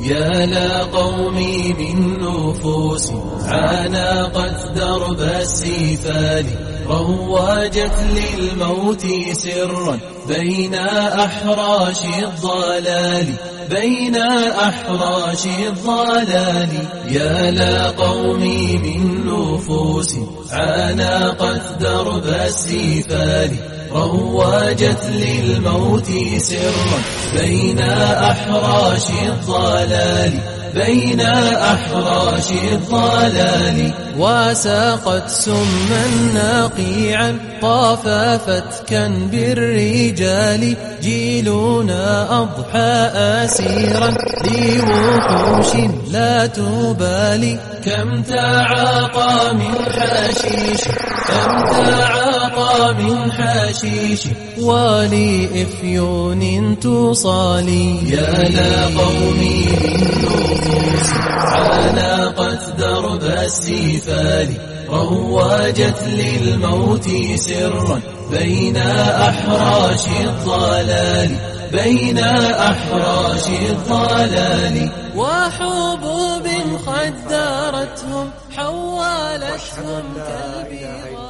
يا لا قومي بالنفوس عانقت درب السفال رواجت للموت سرا بين أحراش الضلال بين أحراش الضلال يا لا قومي من نفوس عانقت درب السفال رواجت للموت سرا بين أحراش الضلال بين أحراش الضلال وساقت سما ناقيعا طاف فتكا بالرجال جيلنا أضحى أسيرا لوحوش لا تبالي كم تعاقى من حشيش كم تعاقى أعقى من حشيش ولإفيون تصالي يا لا قومي بالنفوس عانقت درب السفال روجت للموت سرا بين أحراش الضلال بين أحراش الضلال وحبوب خدرتهم حولتهم كالبيضاء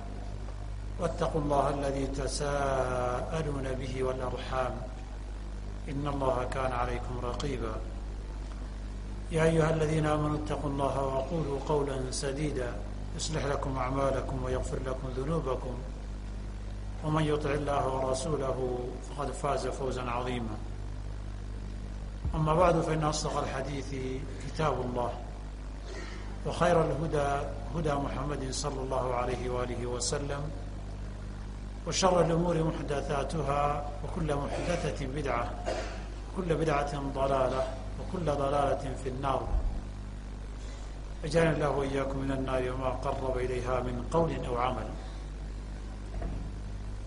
واتقوا الله الذي تساءلون به والأرحام إن الله كان عليكم رقيبا يا أيها الذين آمنوا اتقوا الله وقولوا قولا سديدا يصلح لكم أعمالكم ويغفر لكم ذنوبكم ومن يطع الله ورسوله فقد فاز فوزا عظيما أما بعد فإن أصدق الحديث كتاب الله وخير الهدى هدى محمد صلى الله عليه وآله وسلم وشر الأمور محدثاتها وكل محدثة بدعة وكل بدعة ضلالة وكل ضلالة في النار أجعلنا الله وإياكم من النار وما قرب إليها من قول أو عمل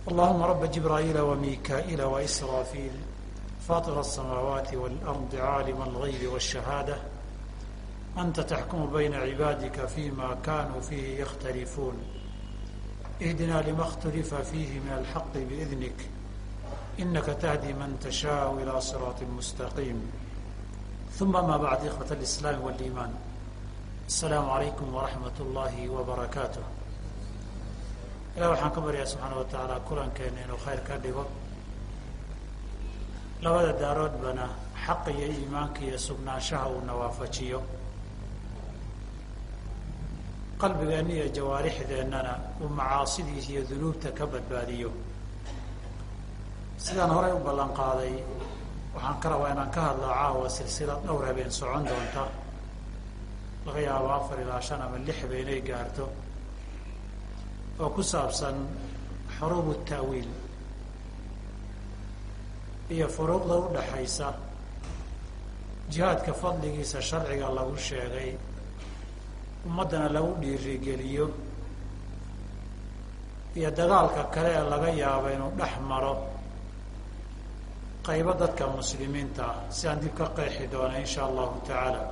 اللهم رب جبرائيل وميكائيل وإسرافيل فاطر السماوات والأرض عالم الغيب والشهادة أنت تحكم بين عبادك فيما كانوا فيه يختلفون اهدنا لما اختلف فيه من الحق بإذنك إنك تهدي من تشاء إلى صراط مستقيم ثم ما بعد إخوة الإسلام والإيمان السلام عليكم ورحمة الله وبركاته إلى waxaan ka baryaa subxaana wa tacaala kulankeena inuu khayr ka dhigo labada daaroodbana xaqa iyo iimaanka iyo sugnaanshaha uu nawaafajiyo qalbigeenna iyo jawaarixdeennana uu macaasidiisa iyo dunuubta ka badbaadiyo. Sidaan horey u ballan qaaday waxaan ka rabaa inaan ka hadlo caawa silsilad dhowr habeen socon doonta. Laga yaabo afar ilaa shan ama lix inay gaarto. Oo ku saabsan xuruub taawiil iyo furuuqda u dhaxaysa. Jihaadka fadligiisa sharciga lagu sheegay ummaddana lagu dhiirigeliyo iyo dagaalka kale ee laga yaabo inuu dhex maro qaybo dadka muslimiinta ah si aan dib ka qeexi doona insha allahu tacaala.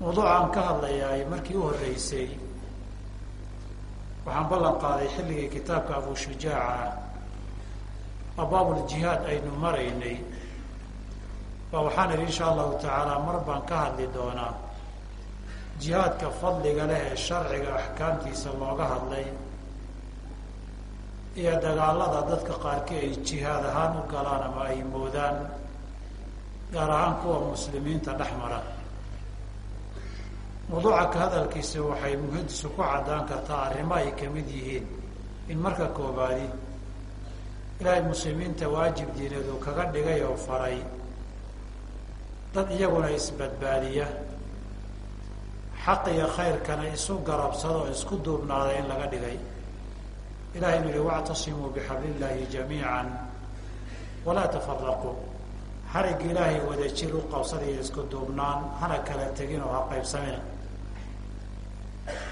Mawduucaan ka hadlayaay markii u horreysay waxaan ballan qaaday xilligii kitaabka abushujaaca ah abaabuljihaad aynu maraynay ba waxaan idhi insha allahu tacaala mar baan ka hadli doonaa jihaadka fadliga leh ee sharciga axkaamtiisa looga hadlay iyo dagaalada dadka qaarkii ay jihaad ahaan u galaan ama ay moodaan gaar ahaan kuwa muslimiinta dhex mara. Mawduuca ka hadalkiisa waxay muhadisu ku caddaan kartaa arrimo ay ka mid yihiin. In marka koobaadi ilaahay muslimiinta waajib diineed uu kaga dhigay oo faray. Dad iyaguna isbadbaadiya xaq iyo khayrkana isu garabsado oo isku duubnaada in laga dhigay. Ilahay inu yihi wactasimuu bixabli illaahi jamiica walaa tafaraquu xarigga ilaahay wada jir u qabsadaya isku duubnaan hana kala tegin oo ha qaybsamina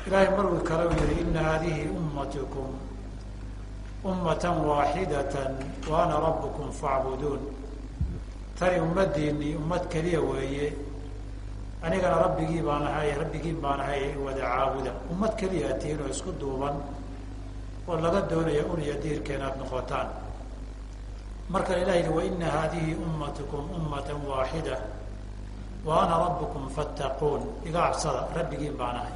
ilaahay marwii kale u yihi ina haadihi ummatukum ummatan waaxidatan wa ana rabbukum facbuduun tani ummadiinii ummad keliya weeye anigana rabbigii baan ahay rabbigiin baan ahay wada caabuda. Ummad keliya tihiin oo isku duuban oo laga doonaya uniya diirkeen aada noqotaan. Marka ilah yihi waina haadihi ummatukum ummatan waaxida wa ana rabbukum fattaquun. Iga cabsada rabbigiin baan ahay.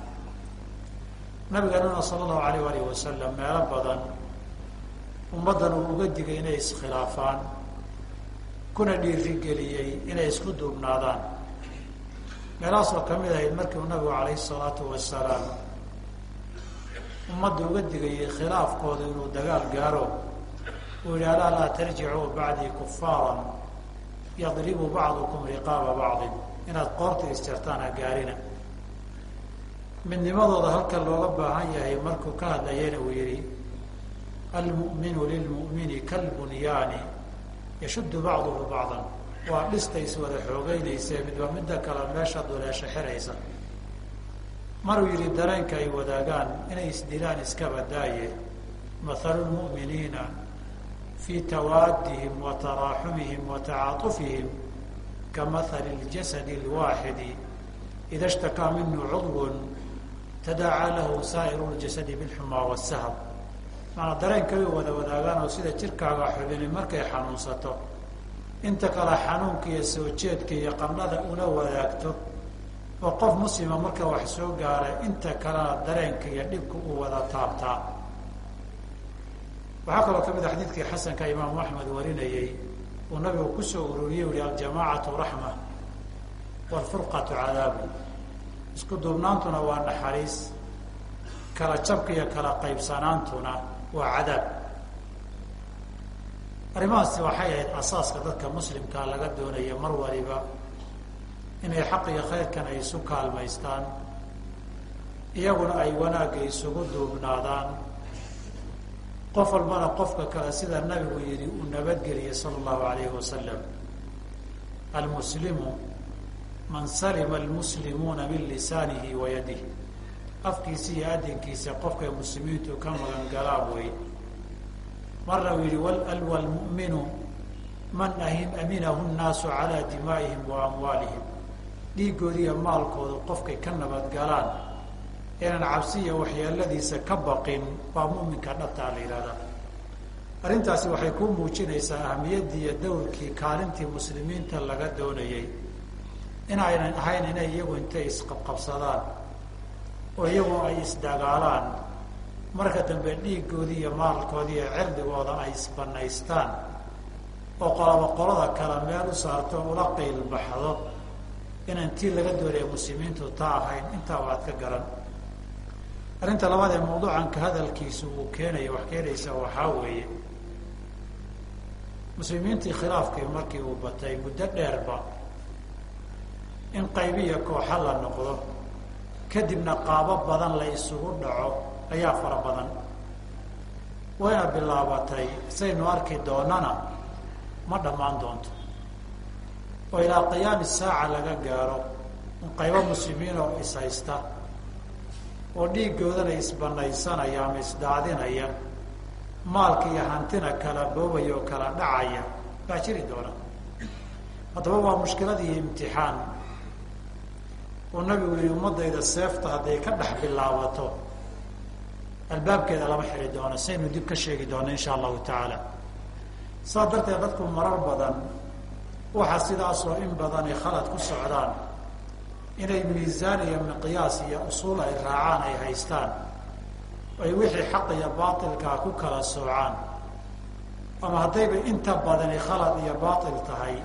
Nabigeenuna sala allahu alayh alih wasalam meelo badan ummaddan uu uga digay inay iskhilaafaan kuna dhiirigeliyey inay isku duubnaadaan meelahaasoo ka mid ahayd markii uu nabigu calayhi salaatu wasalaam ummadda uga digayay khilaafkooda inuu dagaal gaaro. Uu yihi alaa laa tarjicuu bacdii kufaaran yadribu bacdukum riqaaba bacdin. Inaad qoorta isjartaan ha gaarina. Midnimadooda halka looga baahan yahay markuu ka hadlayana uu yihi almu'minu lilmu'mini kalbunyaani yashuddu bacduhu bacdan waa dhistays wada xoogeynayse midba midda kale meesha duleesha xiraysa. Maruu yihi dareenka ay wadaagaan inay isdilaan iskaba daaye mathalu lmu'miniina fii tawaadihim wa taraaxumihim wa tacaatufihim ka mahali ljasadi lwaaxidi ida shtakaa minhu cudwun tadaacaa lahu saa'iru ljasadi bilxumaa wasahab maanaa dareenkay wada wadaagaan oo sida jirkaaga xubini markay xanuunsato inta kale xanuunka iyo soo jeedka iyo qandhada ula wadaagto oo qof muslima marka wax soo gaara inta kalena dareenka iyo dhibka uu wada taabtaa. Waxaa kaloo ka mid a xadiidkii xasanka imaamu axmed warinayey uu nabigu ku soo ururiyey uhi aljamaacatu raxma waalfurqatu cadaabu isku duubnaantuna waa naxariis kala jabka iyo kala qaybsanaantuna waa cadaab arrimahaasi waxay ahayd asaaska dadka muslimkaa laga doonaya mar waliba inay xaq iyo khayrkan ay isu kaalmaystaan iyaguna ay wanaagga isugu duubnaadaan. Qof walbana qofka kale sida nabigu yihi uu nabadgeliyey sala allahu alayhi wasalam almuslimu man salima almuslimuuna min lisaanihi wa yadihi. Afkiisa iyo adinkiisa qofkay muslimiintu ka magan galaan wey marna uu yihi walwa lmu'minu man aminahu nnaasu calaa dimaa'ihim wa amwaalihim. Dhiiggooda maalkooda qofkay ka nabadgalaan inaan cabsiya waxyeeladiisa ka baqin waa muminka dhabtaa la yihahdaa arrintaasi waxay ku muujinaysaa ahamiyaddii iyo dawrkii kaalintii muslimiinta laga doonayey inaynan ahayn inay iyagu intay isqabqabsadaan oo iyagu ay isdagaalaan marka dambe dhiiggoodii iyo maalkoodii iyo cirdigooda ay isbanaystaan oo qolaba qolada kale meel u saarto ula qiilbaxdo inaan tii laga doonaya muslimiintu taa ahayn intaa waad ka garan. Arrinta labaad ee mawduucanka hadalkiisu uu keenaya wax keenaysa waxaa weeye. Muslimiintii khilaafkii markii uu batay muddo dheerba in qaybiya kooxa la noqdo kadibna qaabo badan la isugu dhaco ayaa fara badan. Wayna bilaabatay saynu arki doonana ma dhammaan doonto. Oo ilaa qiyaami saaca laga gaaro in qaybo muslimiin oo ishaysta oo dhiiggoodana isbanaysanaya ama isdaadinaya maalka iyo hantina kala boobaya oo kala dhacaya baa jiri doona. Haddaba waa mushkilad iyo imtixaan. Uu nabigu yihi ummadayda seefta hadday ka dhex bilaabato albaabkeeda lama xiri doono saynu dib ka sheegi doono insha allahu tacaala. Saa darteed dadku marar badan waxaa sidaasoo in badan ay khalad ku socdaan inay miisaan iyo miqyaas iyo usuul ay raacaan ay haystaan ay wixii xaq iyo baatilkaa ku kala soocaan. Ama haddayba inta badani khalad iyo baatil tahay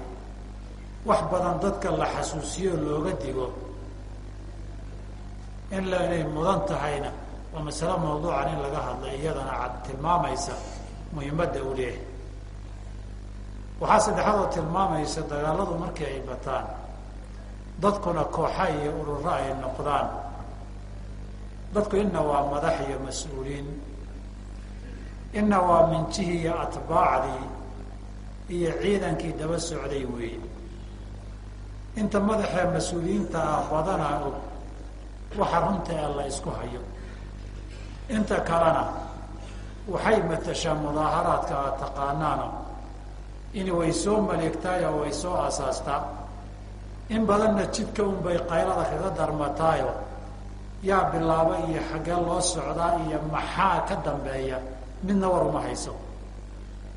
wax badan dadka la xasuusiyo looga digo. In la inay mudan tahayna waa masale mawduucan in laga hadlay iyadana cad tilmaamaysa muhiimadda uu leeyahay. Waxaa saddexaadoo tilmaamaysa dagaaladu markii ay bataan dadkuna kooxa iyo ururo ay noqdaan. Dadku ina waa madax iyo mas'uuliin ina waa minjihii iyo atbaacdii iyo ciidankii daba socday weeye inta madaxee mas'uuliyiinta ah badanaa og waxa runta ee la isku hayo inta kalena waxay matashaa mudaaharaadka aad taqaanaano in way soo maleegtaay way soo asaastaa in badanna jidka unbay qaylada kaga darmataayo. Yaa bilaaba iyo xaggee loo socdaa iyo maxaa ka dambeeya midna war uma hayso.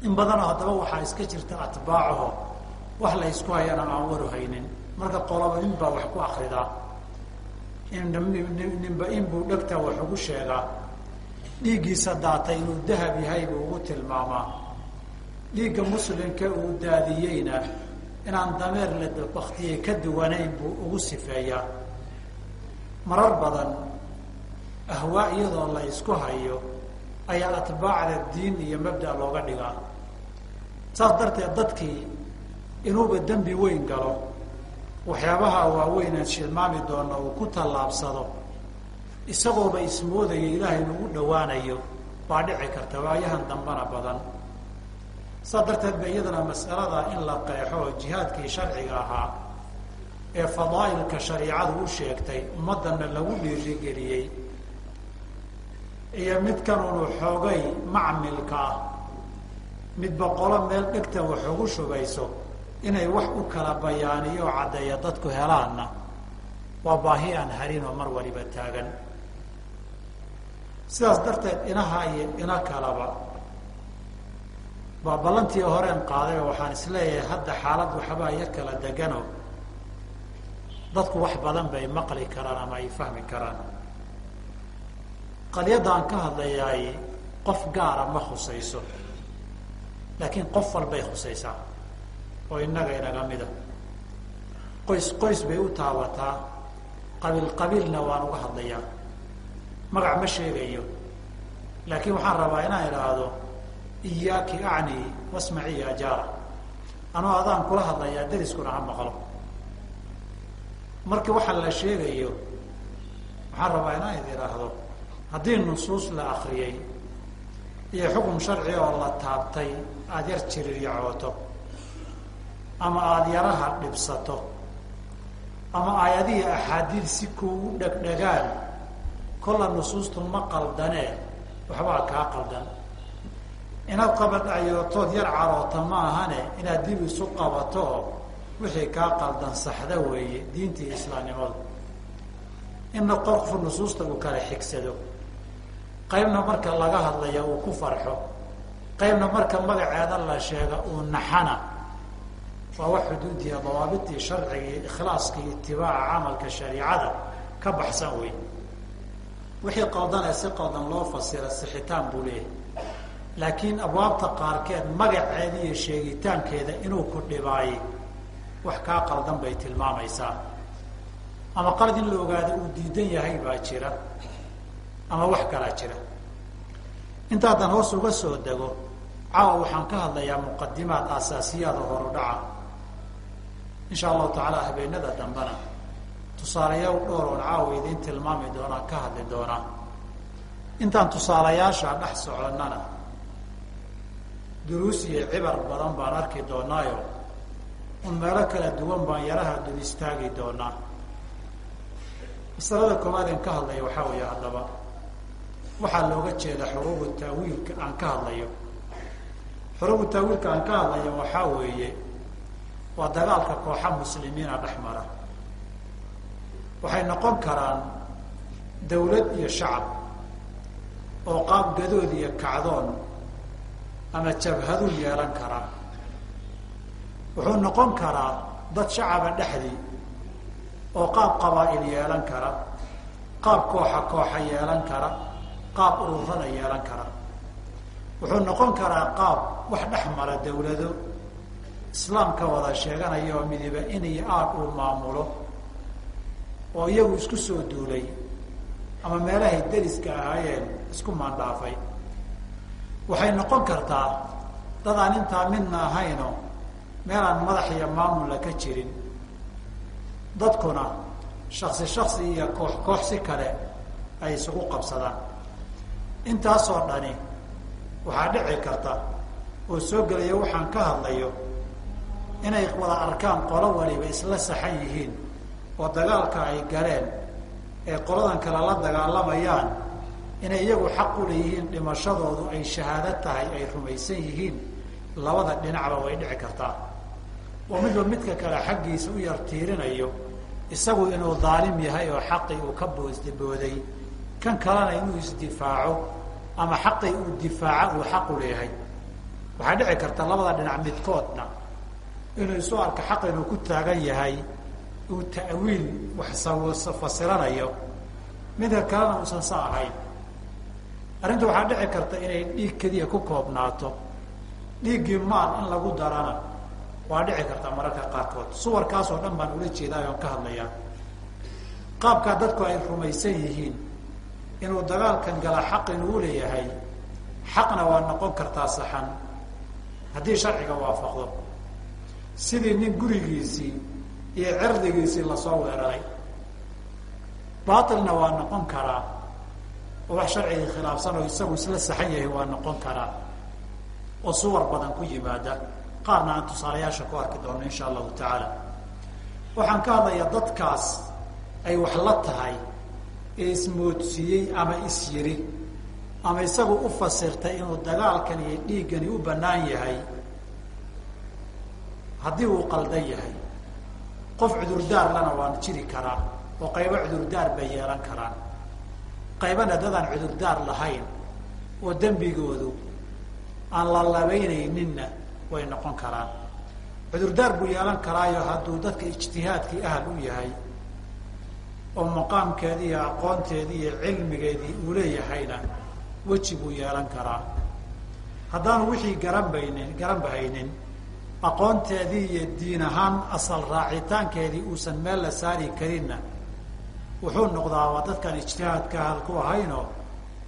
In badanoo haddaba waxaa iska jirta atbaacaho wax la ysku hayana aan waru haynin. Marka qoloba nin baa wax ku akridaa ninba inbuu dhegta wax ugu sheegaa dhiiggiisa daatay inuu dahab yahay buu ugu tilmaamaa. Dhiigga muslimka uu daadiyeyna inaan dameer la baktiyey ka duwanayn buu ugu sifeeyaa. Marar badan ahwaa iyadoo la isku hayo ayaa atbaacda diin iyo mabda looga dhigaa. Saas darteed dadkii inuuba dembi weyn galo waxyaabaha waaweynaan shilmaami doona uu ku tallaabsado isagooba ismoodaya ilaahay inugu dhawaanayo baa dhici karta waayahan dambana badan. Saas darteed ba iyadana mas'alada in la qeexo oo jihaadkii sharciga ahaa ee fadaa'ilka shariicadu u sheegtay ummaddanna lagu dhiirigeliyey iyo midkan unu xoogay macmilka ah mid boqolo meel dhegta wax ugu shubayso inay wax u kala bayaaniyo caddeeya dadku helaanna waa baahi aan harin oo mar waliba taagan sidaas darteed inaha iyo ina kalaba baa ballantii horeen qaaday oo waxaan is leeyahay hadda xaalad waxbaa iyo kala degano. Dadku wax badan bay maqli karaan ama ay fahmi karaan. Qalyadaan ka hadlayaay qof gaara ma khusayso laakiin qof walbay khusaysaa oo innaga inaga mida. Qoys qoys bay u taabataa qabiil qabiilna waan uga hadlayaa magac ma sheegayo. Laakiin waxaan rabaa inaan idhaahdo iyaaki acni wasmaci ya jaara. Anuu adaan kula hadlayaa dariskuna ha maqlo. Markii waxaa la sheegayo waxaan rabaa inaan id idhaahdo haddii nusuus la akriyey iyo xukun sharci oo la taabtay aada yar jiriryacooto ama aada yaraha dhibsato ama aayadihii axaadiid si kuugu dhegdhegaan kolla nusuustu ma qaldanee? Waxbaa kaa qaldan. Inaad qabadhacyootood yar caroota ma ahane inaad dib isu qabato wixii kaa qaldan saxda weeye diintii islaamnimadu inna qofku nusuusta uu kala xigsado. Qaybna marka laga hadlaya uu ku farxo. Qaybna marka magaceeda la sheega uu naxana. Waa wax xuduudiya dawaabitii sharciga iyo ikhlaaska itibaaca camalka shariicada ka baxsan wey wixii qaldanee si qaldan loo fasira sixitaan buu leeyahay. Laakiin abwaabta qaarkeed magaceeda iyo sheegitaankeeda inuu ku dhibaaye wax kaa qaldan bay tilmaamaysaa. Ama qalad in la ogaado uu diidan yahay baa jira ama wax kalaa jira. Inta haddaan hoos uga soo dego caawa waxaan ka hadlayaa muqadimaad aasaasiyaada horudhaca insha allahu tacaala habeenada dambena tusaalayaal dhowr oon caawa idiin tilmaami doonaan ka hadli doonaa intaan tusaalayaasha dhex soconnana duruus iyo cibar badan baan arki doonaayo. Un meelo kala duwan baan yaraha dul istaagi doonaa masalada koowaad aan ka hadlayo waxaa weeye haddaba. Waxaa looga jeeda xuruubu taawiilka aan ka hadlayo. Xuruubu taawiilka aan ka hadlayo waxaa weeye waa dagaalka kooxa muslimiina dhex mara waxay noqon karaan dawlad iyo shacab oo qaab gadood iyo kacdoon ama jabhaduu yeelan karaa wuxuu noqon karaa dad shacaba dhexdii oo qaab qabaa'il yeelan kara qaab kooxa kooxa yeelan kara qaab ururada yeelan kara. Wuxuu noqon karaa qaab wax dhex mara dawlado islaamka wada sheeganaya oo midiba in iyo aad uu maamulo oo iyagu isku soo duulay ama meelahay deriska ahaayeen isku maandhaafay waxay noqon kartaa dad aan intaa midna ahayno meel aan madax iyo maamula ka jirin. Dadkuna shaksi shaksi iyo koox koox si kale ay isugu qabsadaan. Intaasoo dhani waxaa dhici karta oo soo gelaya waxaan ka hadlayo inay wada arkaan qolo waliba isla saxan yihiin oo dagaalka ay galeen ee qoladan kale la dagaalamayaan inay iyagu xaq u leeyihiin dhimashadoodu ay shahaado tahay ay rumaysan yihiin labada dhinacba way dhici kartaa. Oo midba midka kale xaggiisa u yar tiirinayo isagu inuu daalim yahay oo xaqii uu ka boosdabooday kan kalena inuu isdifaaco ama xaqii uu difaaco uu xaq u leeyahay. Waxaa dhici karta labada dhinac midkoodna inuu isu arka xaq ku taagan yahay uu ta'wiil fasiranayo midka kalena uusan sa ahayn. Arrinta waxaa dhici karta inay dhiig keliya ku koobnaato. Dhiiggii maal in lagu darana waa dhici karta mararka qaarkood. Suwarkaas oo dhan baan ula jeedaay ka hadlayaa. Qaabkaa dadku ay rumaysan yihiin inuu dagaalkan gala xaq inuu leeyahay xaqna waa noqon kartaa saxan. Haddii sharciga waafaqdo sidii nin gurigiisii iyo cirdigiisii la soo weeraray. Baatilna waa noqon karaa oo wax sharcigii khilaafsan oo isagu isla saxan yahay waa noqon karaa oo suwar badan ku yimaada. Qaarna aan tusaalayaasha ku arki doono insha allahu tacaala. Waxaan ka hadlayaa dadkaas ay wax la tahay ee ismoodsiiyey ama is yiri ama isagu u fasirtay inuu dagaalkan iyo dhiiggani u bannaan yahay. Haddii uu qaldan yahay qof cudurdaar lana waan jiri karaa oo qaybo cudurdaar bay yeelan karaan. Qaybana dadaan cudurdaar lahayn oo dembigoodu aan la labaynayninna way noqon karaan. Cudurdaar buu yeelan karaayo hadduu dadka ijtihaadkii ahal u yahay oo maqaamkeedii iyo aqoonteedii iyo cilmigeedii uu leeyahayna weji buu yeelan karaa. Haddaanu wixii garanbaynin garanbahaynin aqoonteedii iyo diin ahaan asal raacitaankeedii uusan meel la saari karinna wuxuu noqdaa waa dadkaan ijtihaadka ahal ku ahaynoo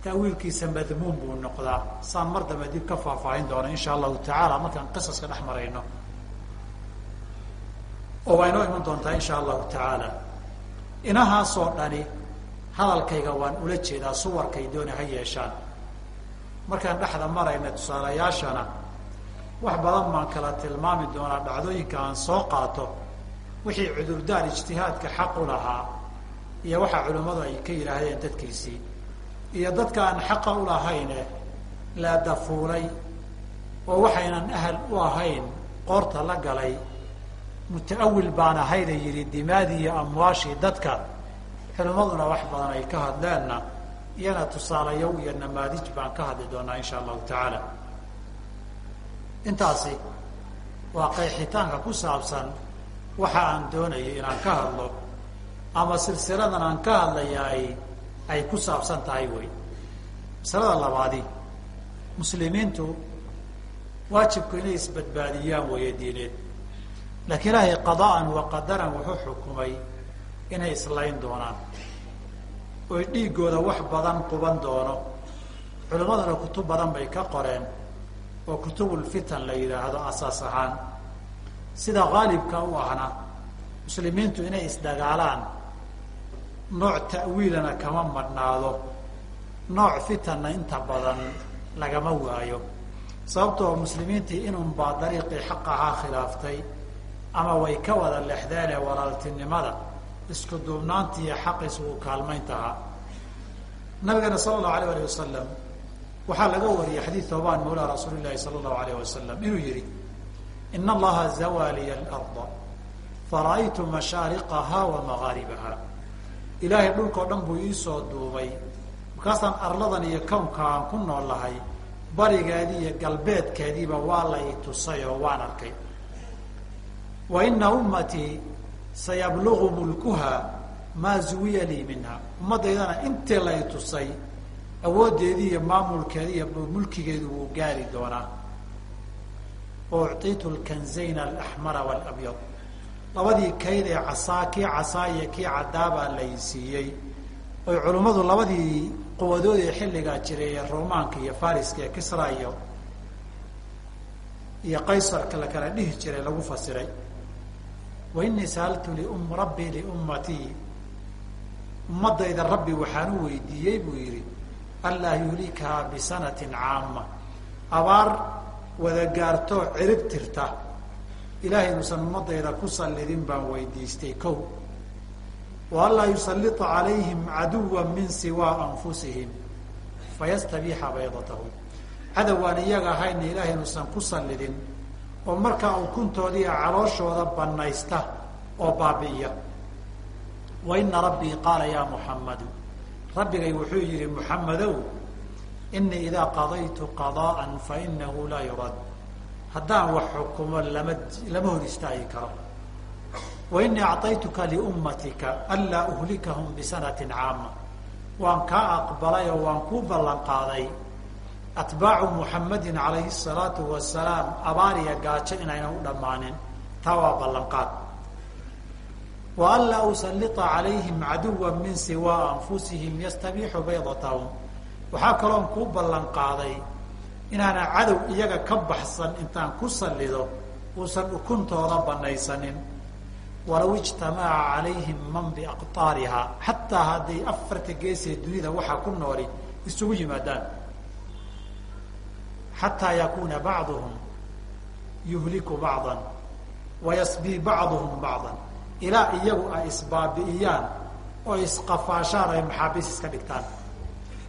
ta'wiilkiisa madmuum buu noqdaa. Saan mar dambe dib ka faahfaahin doona insha allahu tacaala markaan qisaska dhex marayno. Oo waa inoo iman doontaa insha allahu tacaala. Inahaasoo dhani hadalkayga waan ula jeedaa suwarkay dooni ha yeeshaan. Markaan dhexda marayna tusaalayaashana wax badan baan kala tilmaami doonaa dhacdooyinka aan soo qaato wixii cudurdaar ijtihaadka xaq u lahaa iyo waxaa culimmadu ay ka yidhaahdeen dadkiisii iyo dadka aan xaqa u lahayne la dafuulay oo waxaynan ahal u ahayn qoorta la galay muta'awil baan ahayna yidhi dimaadii iyo amwaashii dadka culimmaduna wax badan ay ka hadleenna iyana tusaalayow iyo namaadij baan ka hadli doonaa insha allahu tacaala intaasi waa qeexitaanka ku saabsan waxa aan doonayo inaan ka hadlo ama silsiladan aan ka hadlayaay ay ku saabsan tahay wey masalada labaadi muslimiintu waajibku inay isbadbaadiyaan weeye diineed. Laakiin ilaahay qada'an wa qadaran wuxuu xukumay inay islayn doonaan. Oy dhiiggooda wax badan quban doono. Culimmaduna kutub badan bay ka qoreen oo kutubulfitan la yidhaahdo asaas ahaan. Sida haalibka u ahna muslimiintu inay isdagaalaan nooc ta'wiilana kama madhnaado nooc fitanna inta badan lagama waayo. Sababtoo muslimiintii inunbaa dariiqii xaq ahaa khilaaftay ama way ka wada lexdeen ee walaaltinimada isku duubnaanta iyo xaq isugu kaalmayntahaa nabigeena sala allahu alayh alih wasalam waxaa laga wariyey xadiid toobaan mawlaa rasuuli llahi sala allahu alayh wasalam inuu yihi ina allaha zawaliya alarda fara'aytu mashaariqaha wa magaaribaha ilaahay dhulkao dhan buu iisoo duubay. Markaasaan arladan iyo kownka aan ku noolahay barigeedii iyo galbeedkeediiba waa la i tusay oo waan arkay. Wa ina ummatii sayablugu mulkuha maa zuwiya lii minha. Ummaddaydana intii la i tusay awooddeedii iyo maamulkeedi iyo mulkigeedu wuu gaari doonaa. ucطitu lkanzayn alaxmara walabyad. Labadii kayd ee casaa kii casaa iyo kii cadaabaa lay siiyey. Oy culimmadu labadii quwadood ee xilligaa jiray ee romaanka iyo fariska ee kisra iyo iyo qaysarka la kala dhihi jiray lagu fasiray. Wa inii sa'altu lium rabbii liummatii ummadayda rabbi waxaan u weydiiyey buu yidhi anlaa yuhlikahaa bisanatin caama abaar wada gaartoo cirib tirta. Ilahay inuusan ummadayda ku sallidin baan weydiistay kow. Wa anlaa yusalita calayhim caduwa min siwaa anfusihim fayastabiixa baydatahum cadowaan iyaga ahayna ilahay inuusan ku sallidin oo markaa ukuntoodiia calooshooda banaysta oo baabi'iya. Wa ina rabbii qaala yaa muxammadu rabbigay wuxuu yihi muxammadow inii idaa qadaytu qadaa'an fa inahu laa yurad haddaan wax xukumo lama lama hor istaagi karo wa inii acطaytuka liummatika anlaa uhlikahum bisanatin caama waan kaa aqbalay oo waan kuu ballan qaaday atbaacu muxamadin calayhi الsalaatu wasalaam abaariya gaajo inaynan u dhammaanin taa waa ballanqaad wa anlaa usalita calayhim caduwa min siwaa anfusihim yastabiixu baydatahum waxaa kaloon kuu ballan qaaday inaana cadow iyaga ka baxsan intaan ku sallido uusan ukuntooda banaysanin walaw ijtamaca calayhim man biaqtaarihaa xataa hadday afarta geesee dunida waxaa ku nooli isugu yimaadaan xataa yakuuna bacduhum yuhliku bacdan wayasbii bacduhum bacdan ilaa iyagu ay isbaabi'iyaan oo isqafaashaan ay maxaabiis iska dhigtaan.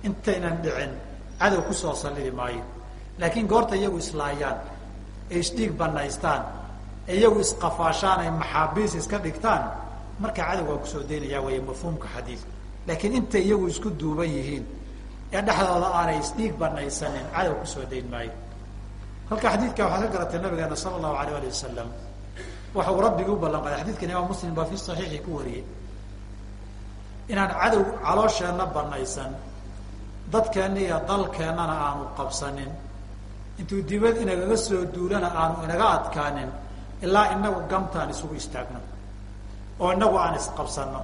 Intaynan dhicin cadow ku soo sallidi maayo. Laakiin goorta iyagu islaayaan ay isdhiig banaystaan iyagu isqafaashaan ay maxaabiis iska dhigtaan markaa cadow waa ku soo daynayaa way mafhuumka xadiidka. Laakiin intay iyagu isku duuban yihiin ee dhexdooda aanay isdhiig banaysanin cadow ku soo dayn maayo. Halka xadiidka waxaad ka garatay nabigeena sala allahu alayh ali wasalam waxa uu rabbigii u ballan qaaday xadidkan imaam muslim baa fi saxiixi ku wariyey. Inaan cadow caloosheenna banaysan dadkeenna iyo dalkeennana aanu qabsanin. Intuu dibad inagaga soo duulana aanu inaga adkaanin ilaa inagu gamtaan isugu istaagno oo inagu aan isqabsano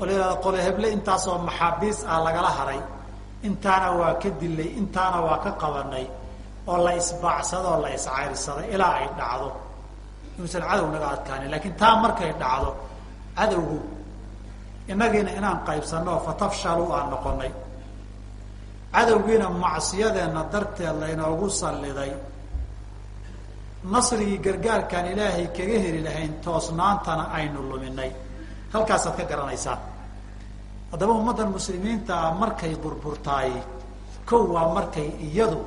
oo qole heble intaasoo maxaabiis ah lagala haray. Intaana waa ka dilay intaana waa ka qabanay oo la isbaacsado oo la iscayrsaday ilaa ay dhacdo inuusan cadow naga adkaanin laakiin taa markay dhacdo cadowgu inagiina inaan qaybsano fatafshalu aan noqonay cadowgiina macsiyadeenna darteed laynoogu salliday. Nasrigii gargaarkaan ilaahay kaga heli lahayn toosnaantana aynu luminay. Halkaasaad ka garanaysaa haddaba ummaddan muslimiinta ah markay burburtaay kow waa markay iyadu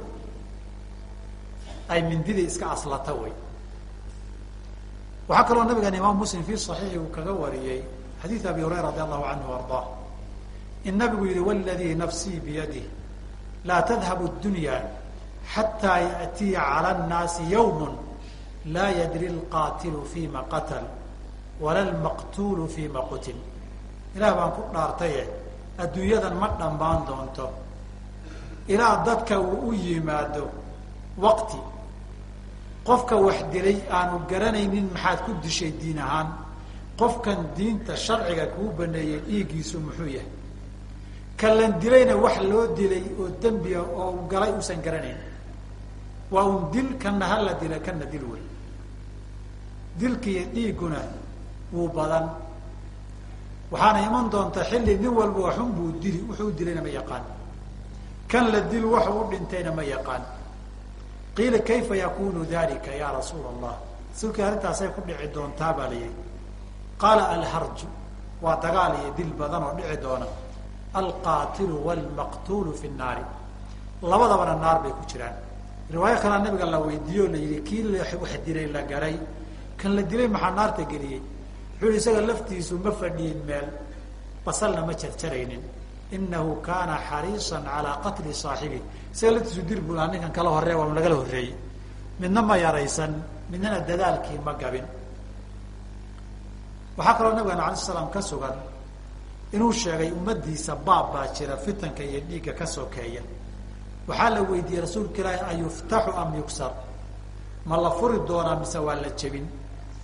ay mindidii iska aslata way waxaa kaloo nabigan imaam muslim fi صaxiixi uu kaga wariyey xadiid abi hurayra radi allahu canhu ardaa in nabigu yihi wladii nafsii biyadih laa tadhabu اdunya xataa yaأtiya calى الnaasi ywm laa yadri اlqaatilu fima qatl wala lmaqtuulu fima qutil ilaah baan ku dhaartaye adduunyadan ma dhammaan doonto ilaa dadka uu u yimaado waqti qofka wax dilay aanu garanaynin maxaad ku dishay diin ahaan. Qofkan diinta sharciga kuu baneeyey dhiiggiisu muxuu yahay. Kalan dilayna wax loo dilay oo dembiga oo u galay uusan garanayn. Waa un dil kana hala dila kana dil wey dilkiiyo dhiigguna wuu badan. Waxaana iman doonta xilli nin walba waxun buu dili wuxuu dilayna ma yaqaan. Kan la dil waxu u dhintayna ma yaqaan qiila kayfa yakunu dalika ya rasuula allah silkii arrintaasay ku dhici doontaa baa la yihi qaala alharju waa dagaal iyo dil badan oo dhici doona. Alqaatilu wlmaqtuulu fi nnaari. Labadabana naar bay ku jiraan. Riwaayo kalea nabiga la weydiiye oo la yihi kii wax dilay la garay. Kan la dilay maxaa naarta geliyey? Wuxuu yihi isaga laftiisu ma fadhiyin meel basalna ma jarjaraynin. Inahu kaana xariisan calaa qatli saaxibi isaga laftiisu dil buu lahaa ninkan kala horey waa lagala horreeyey. Midna ma yaraysan midnana dadaalkii ma gabin. Waxaa kaloo nabigana alay slam ka sugan inuu sheegay ummadiisa baab baa jira fitanka iyo dhiigga ka sokeeya waxaa la weydiiyey rasuulka ilaahi ayuftaxu am yuksar ma la furi doonaa mise waa la jebin?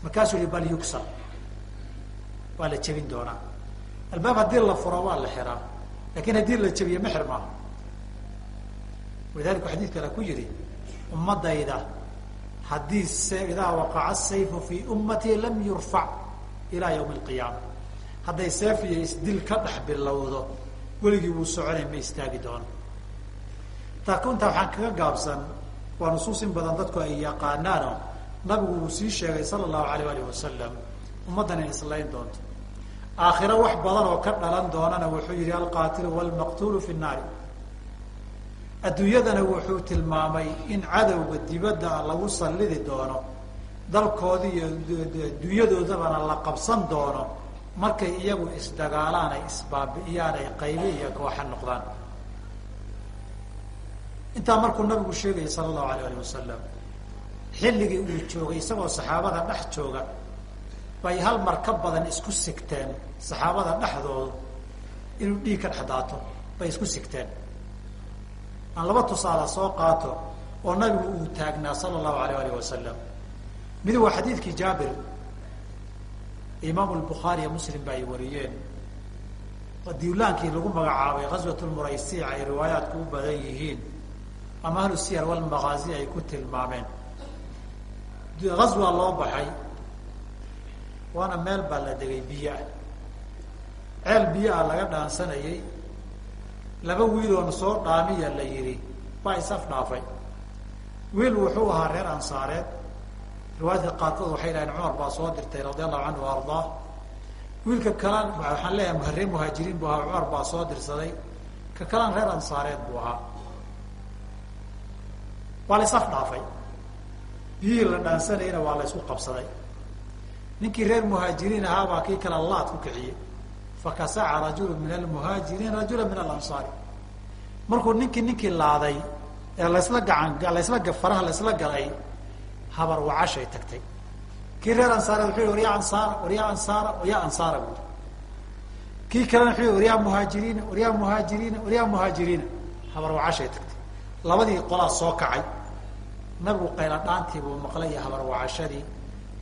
Markaasuu yihi bal yuksar waa la jebin doonaa. Albaab haddii la furo waa la xiraa laakiin haddii la jebiye ma xir maaha walidalika xadiid kale ku yihi ummadayda haddii idaa waqaca sayfu fi ummatii lam yurfac ilaa ywmi alqiyaama hadday seef iyo isdil ka dhex bilowdo weligii wuu soconay ma istaagi doono taa kuntaa waxaan kaga gaabsan waa nusuus in badan dadku ay yaqaanaano nabigu uu sii sheegay sala allahu alayh alih wasalam ummaddan in islayn doonto aakhiro wax badan oo ka dhalan doonana wuxuu yihi alqaatilu walmaqtuulu fi nnaari adduunyadana wuxuu tilmaamay in cadowga dibadda lagu sallidi doono dalkoodi iyo adduunyadoodabana la qabsan doono markay iyagu isdagaalaan ay isbaabi'iyaan ay qaybi iyo kooxa noqdaan. Intaa markuu nabigu sheegayay sala allahu alayh alih wasalam xilligii uu joogay isagoo saxaabada dhex jooga bay hal mar ka badan isku sigteen saxaabada dhexdoodu inuu dhiig ka dhex daato bay isku sigteen aan laba tusaale soo qaato oo nabigu uu taagnaa sala allahu alayh alih wasalam mid waa xadiidkii jaabir imaamu lbukhaari iyo muslim ba ay wariyeen. Diulaankii lagu magacaabay ghaswat lmuraysic ay riwaayaadku u badan yihiin ama ahlu siyar walmagaazi ay ku tilmaameen. Ghaswa loo baxay waana meel baa la degay biyo ceel biyo ah laga dhaansanayay laba wiiloona soo dhaamiya la yidhi baa isaf dhaafay. Wiil wuxuu ahaa reer ansaareed. Riwaayadka qaarkood waxay dhaheen cumar baa soo dirtay radi allahu canhu a ardaa. Wiilka kalaan waxaan leeyahay reer muhaajiriin buu ahaa cumar baa soo dirsaday. Ka kalaan reer ansaareed buu ahaa. Waa la isaf dhaafay. Biyihii la dhaansanayna waa la isku qabsaday. Ninkii reer muhaajiriin ahaabaa kii kale laad ku kiciyey fakasaca rajulu min almuhaajiriin rajula min alansaari. Markuu ninkii ninkii laaday ee laysla gacan laysla faraha laysla galay habar wacashay tagtay. Kii reer ansaareed wuxuu yihi waryaa ansaara waryaa ansaara waryaa ansaara buui kii kalena wuxuu yihi waryaa muhaajiriina waryaa muhaajiriina waryaa muhaajiriina habar wacashay tagtay. Labadii qolaa soo kacay. Nabigu qayla dhaantii buu maqlay habar wacashadii.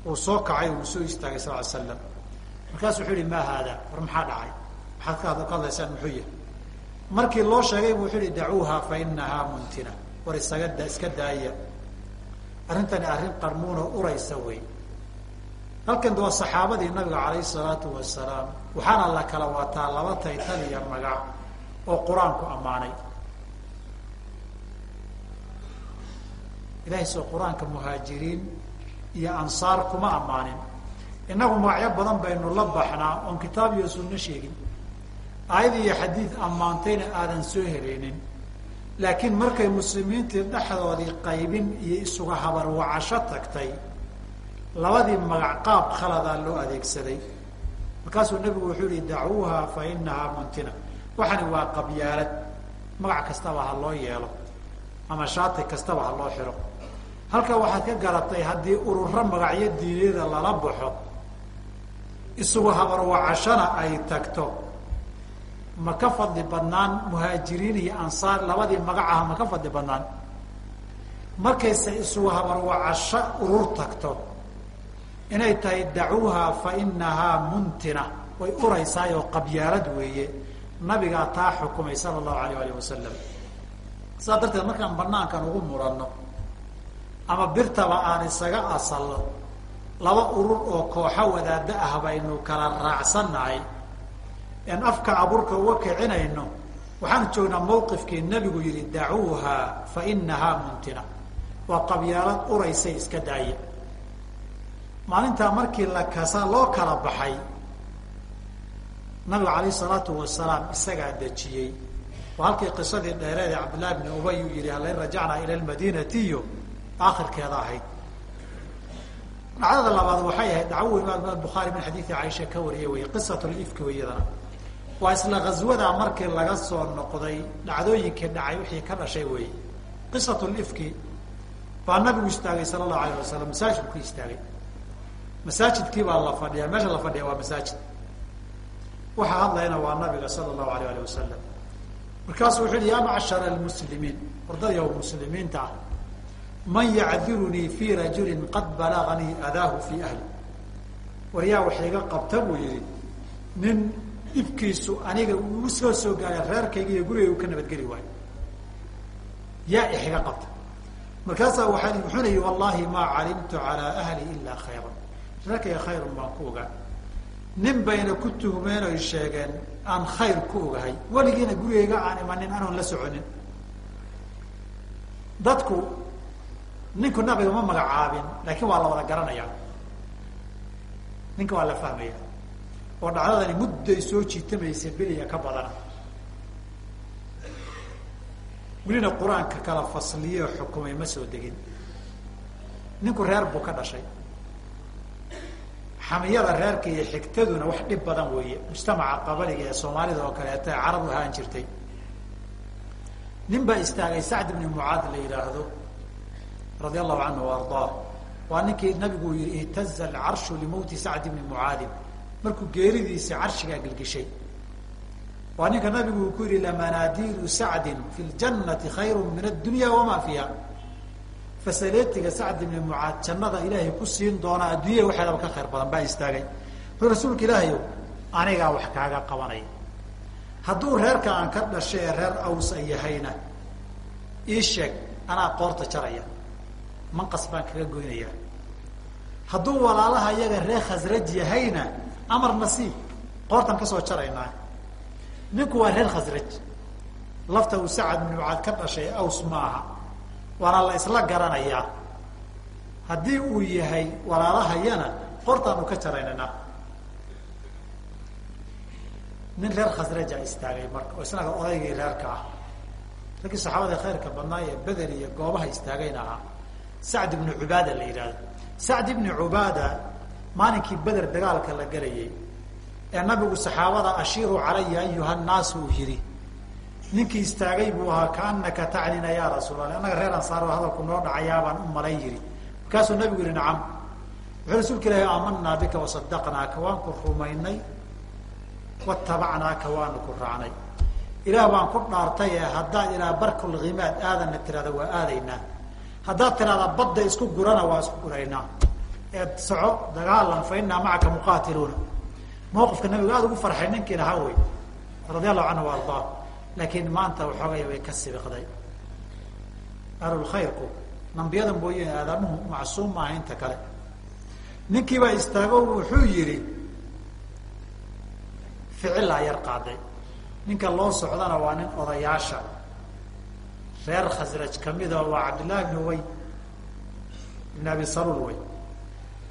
Uu soo kacay uu soo istaagay sal ly slam markaasu wuxuu yihi ma haada? War maxaa dhacay? Maxaad ka hadlaysaan? Muxuu yahay markii loo sheegay bu wuxuu yihi dacuuha fa inahaa muntina. War isaga iska daaya. Arrintani arrin qarmuunoo uraysa wey. Halkan waa saxaabadii nabiga calayhi salaatu wasalaam waxaana la kala wataa laba taytal iyo magac oo qur'aanku ammaanay. Ilahay soo qur'aanka muhaajiriin iyo ansaar kuma ammaanin innagu magacyo badan baynu la baxnaa oon kitaab iyo sunno sheegin. Aayad iyo xadiid ammaantayna aadan soo helaynin laakiin markay muslimiintii dhexdoodii qaybin iyo isuga habar wacasho tagtay labadii magac qaab khaladaa loo adeegsaday. Markaasuu nabigu wuxuu yihi dacuuha fa inahaa muntina. Waxani waa qabyaalad. Magac kastaba ha loo yeelo ama shaati kastaba ha loo xiro. Halka waxaad ka garatay haddii ururo magacyo diinyada lala baxo isugu habar wacashona ay tagto. Ma ka fadli badnaan muhaajiriin iyo ansaar labadii magac ah ma ka fadli badnaan? Markayse isugu habar wacasho urur tagto. Inay tahay dacuuha fa inahaa muntina. Way uraysaayoo qabyaalad weeye. Nabigaa taa xukumay sala allahu alayh alih wasalam sidaa darteed markaan banaankan ugu muranno ama birtaba aan isaga asalno laba urur oo kooxo wadaado ah baynu kala raacsannahay. En afka abuurka uga kicinayno waxaan joognaa mawqifkii nabigu yihi dacuuha fa inahaa muntina. Waa qabyaalad uraysay iska daaya maalintaa markii la kasa loo kala baxay nabigu alayh salaatu wasalaam isagaa dejiyey. Waa halkii qisadii dheereed ee cabdillahi bni ubay uu yihi halain rajacnaa ila lmadinati iyo akhirkeeda ahayd dhacdada labaad waxay ahayd dacwo imaam bukhaari min xadiidi caaisha ka wariyay wey qisat lifki wey waa isla ghaswadaa markii laga soo noqday dhacdooyinkii dhacay wixii ka dhashay wey qisat lifki baa nabigu istaagay sala allahu alayh wasalam masaajidku ku istaagay. Masaajidkii baa la fadhiyaa meesha la fadhiya waa masaajid. Waxaa hadlayana waa nabiga sala allahu alayh alih wasalam markaasu wuxuu yihi ya macshara lmuslimiin wardadayaw muslimiinta ah man yacdirunii fi rajulin qad balaganii adaahu fi ahli. War yaa wax iga qabta buu yihi nin dhibkiisu aniga uu soo soo gaaya reerkayga iyo gurigayga u ka nabadgeli waayo. Yaa ixiga qabta. Markaasaa waaa wuxuuna yihi wallahi maa calimtu calaa ahli ilaa khayra reerkayga khayrun baan ku ogaa. Nin bayna ku tuhmeen oy sheegeen aan khayr ku ogahay. Weligiina gurigayga aan imanin anoon la soconin. Dadku ninku nabiga ma magacaabin laakiin waa la wada garanaya ninka waa la fahmaya oo dhacdadani mudday soo jiitamaysa beliya ka badana welina qur'aanka kala fasliye oo xukumay ma soo degin. Ninku reer buu ka dhashay. Xamiyada reerka iyo xigtaduna wax dhib badan weeye. Mujtamaca qabaliga ee soomaalida oo kaleeta ee carab ahaan jirtay. Nin baa istaagay sacd ibni mucaad la yidhaahdo radia allahu canhu ardaa waa ninkii nabigu yihi ihtaza alcarshu limowti sacd ibni mucaadin markuu geeridiisa carshigaa gelgeshay. Waa ninka nabigu uu ku yihi lamanaadiiru sacdin fi ljanati khayru min addunya wamaa fiiha. Fasaletiga sacd ibni mucaad jannada ilaahay ku siin doonaa adduunyada waxeedaba ka khayr badan baa istaagay. Hadduu reerka aan ka dhashay ee reer awsa yahayna ii sheeg jaraya manqas baan kaga goynaya hadduu walaalaha iyaga reer khasraj yahayna amar nasiib qoortan ka soo jaraynaa. Ninku waa reer khasraj. Lafta uu sacad ibni mucaad ka dhashay aws maaha. Waana la isla garanayaa. Haddii uu yahay walaalahayana qortaanu ka jaraynana nin reer khasraja istaagay marka oo isnaga odaygii reerka ah. Raggii saxaabada khayrka badnaa ee beder iyo goobaha istaagayna ahaa sacd ibnu cubaada la yidhahdo sacd ibni cubaada maalinkii beder dagaalka la gelayay ee nabigu saxaabada ashiiruu calaya ayuha nnaasu uu yihi ninkii istaagay buu ahaa kaanaka tacnina ya rasuul alla annaga reer ansaar hadalku noo dhacayaabaan u malay yihi markaasuu nabigu yihi nacam. Wuxuu rasuulka ilahi aamanaa bika wasadaqnaaka waan ku rumaynay watabacnaaka waanu ku raacnay. Ilaah baan ku dhaartay ee haddaad ilaa barkulhimaad aadana tirahda waa aadaynaa haddaad tirahda badda isku gurana waa isku guraynaa. Ee soco dagaalan fa inaa macaka muqaatiluuna. Mawqifka nabigu aada ugu farxay ninkii lahaa wey radia allahu canhu ardaa. Laakiin maanta waxoogay way ka sibiqday. Ahlulkhayrku nambiyada mooye aadamuhu macsuum maaha inta kale. Ninkii baa istaago wuxuu yihi ficilaa yar qaaday. Ninka loo socdana waa nin odayaasha reer khasraj kamida waa cabdillahi ibni ubay ibn abi salul wey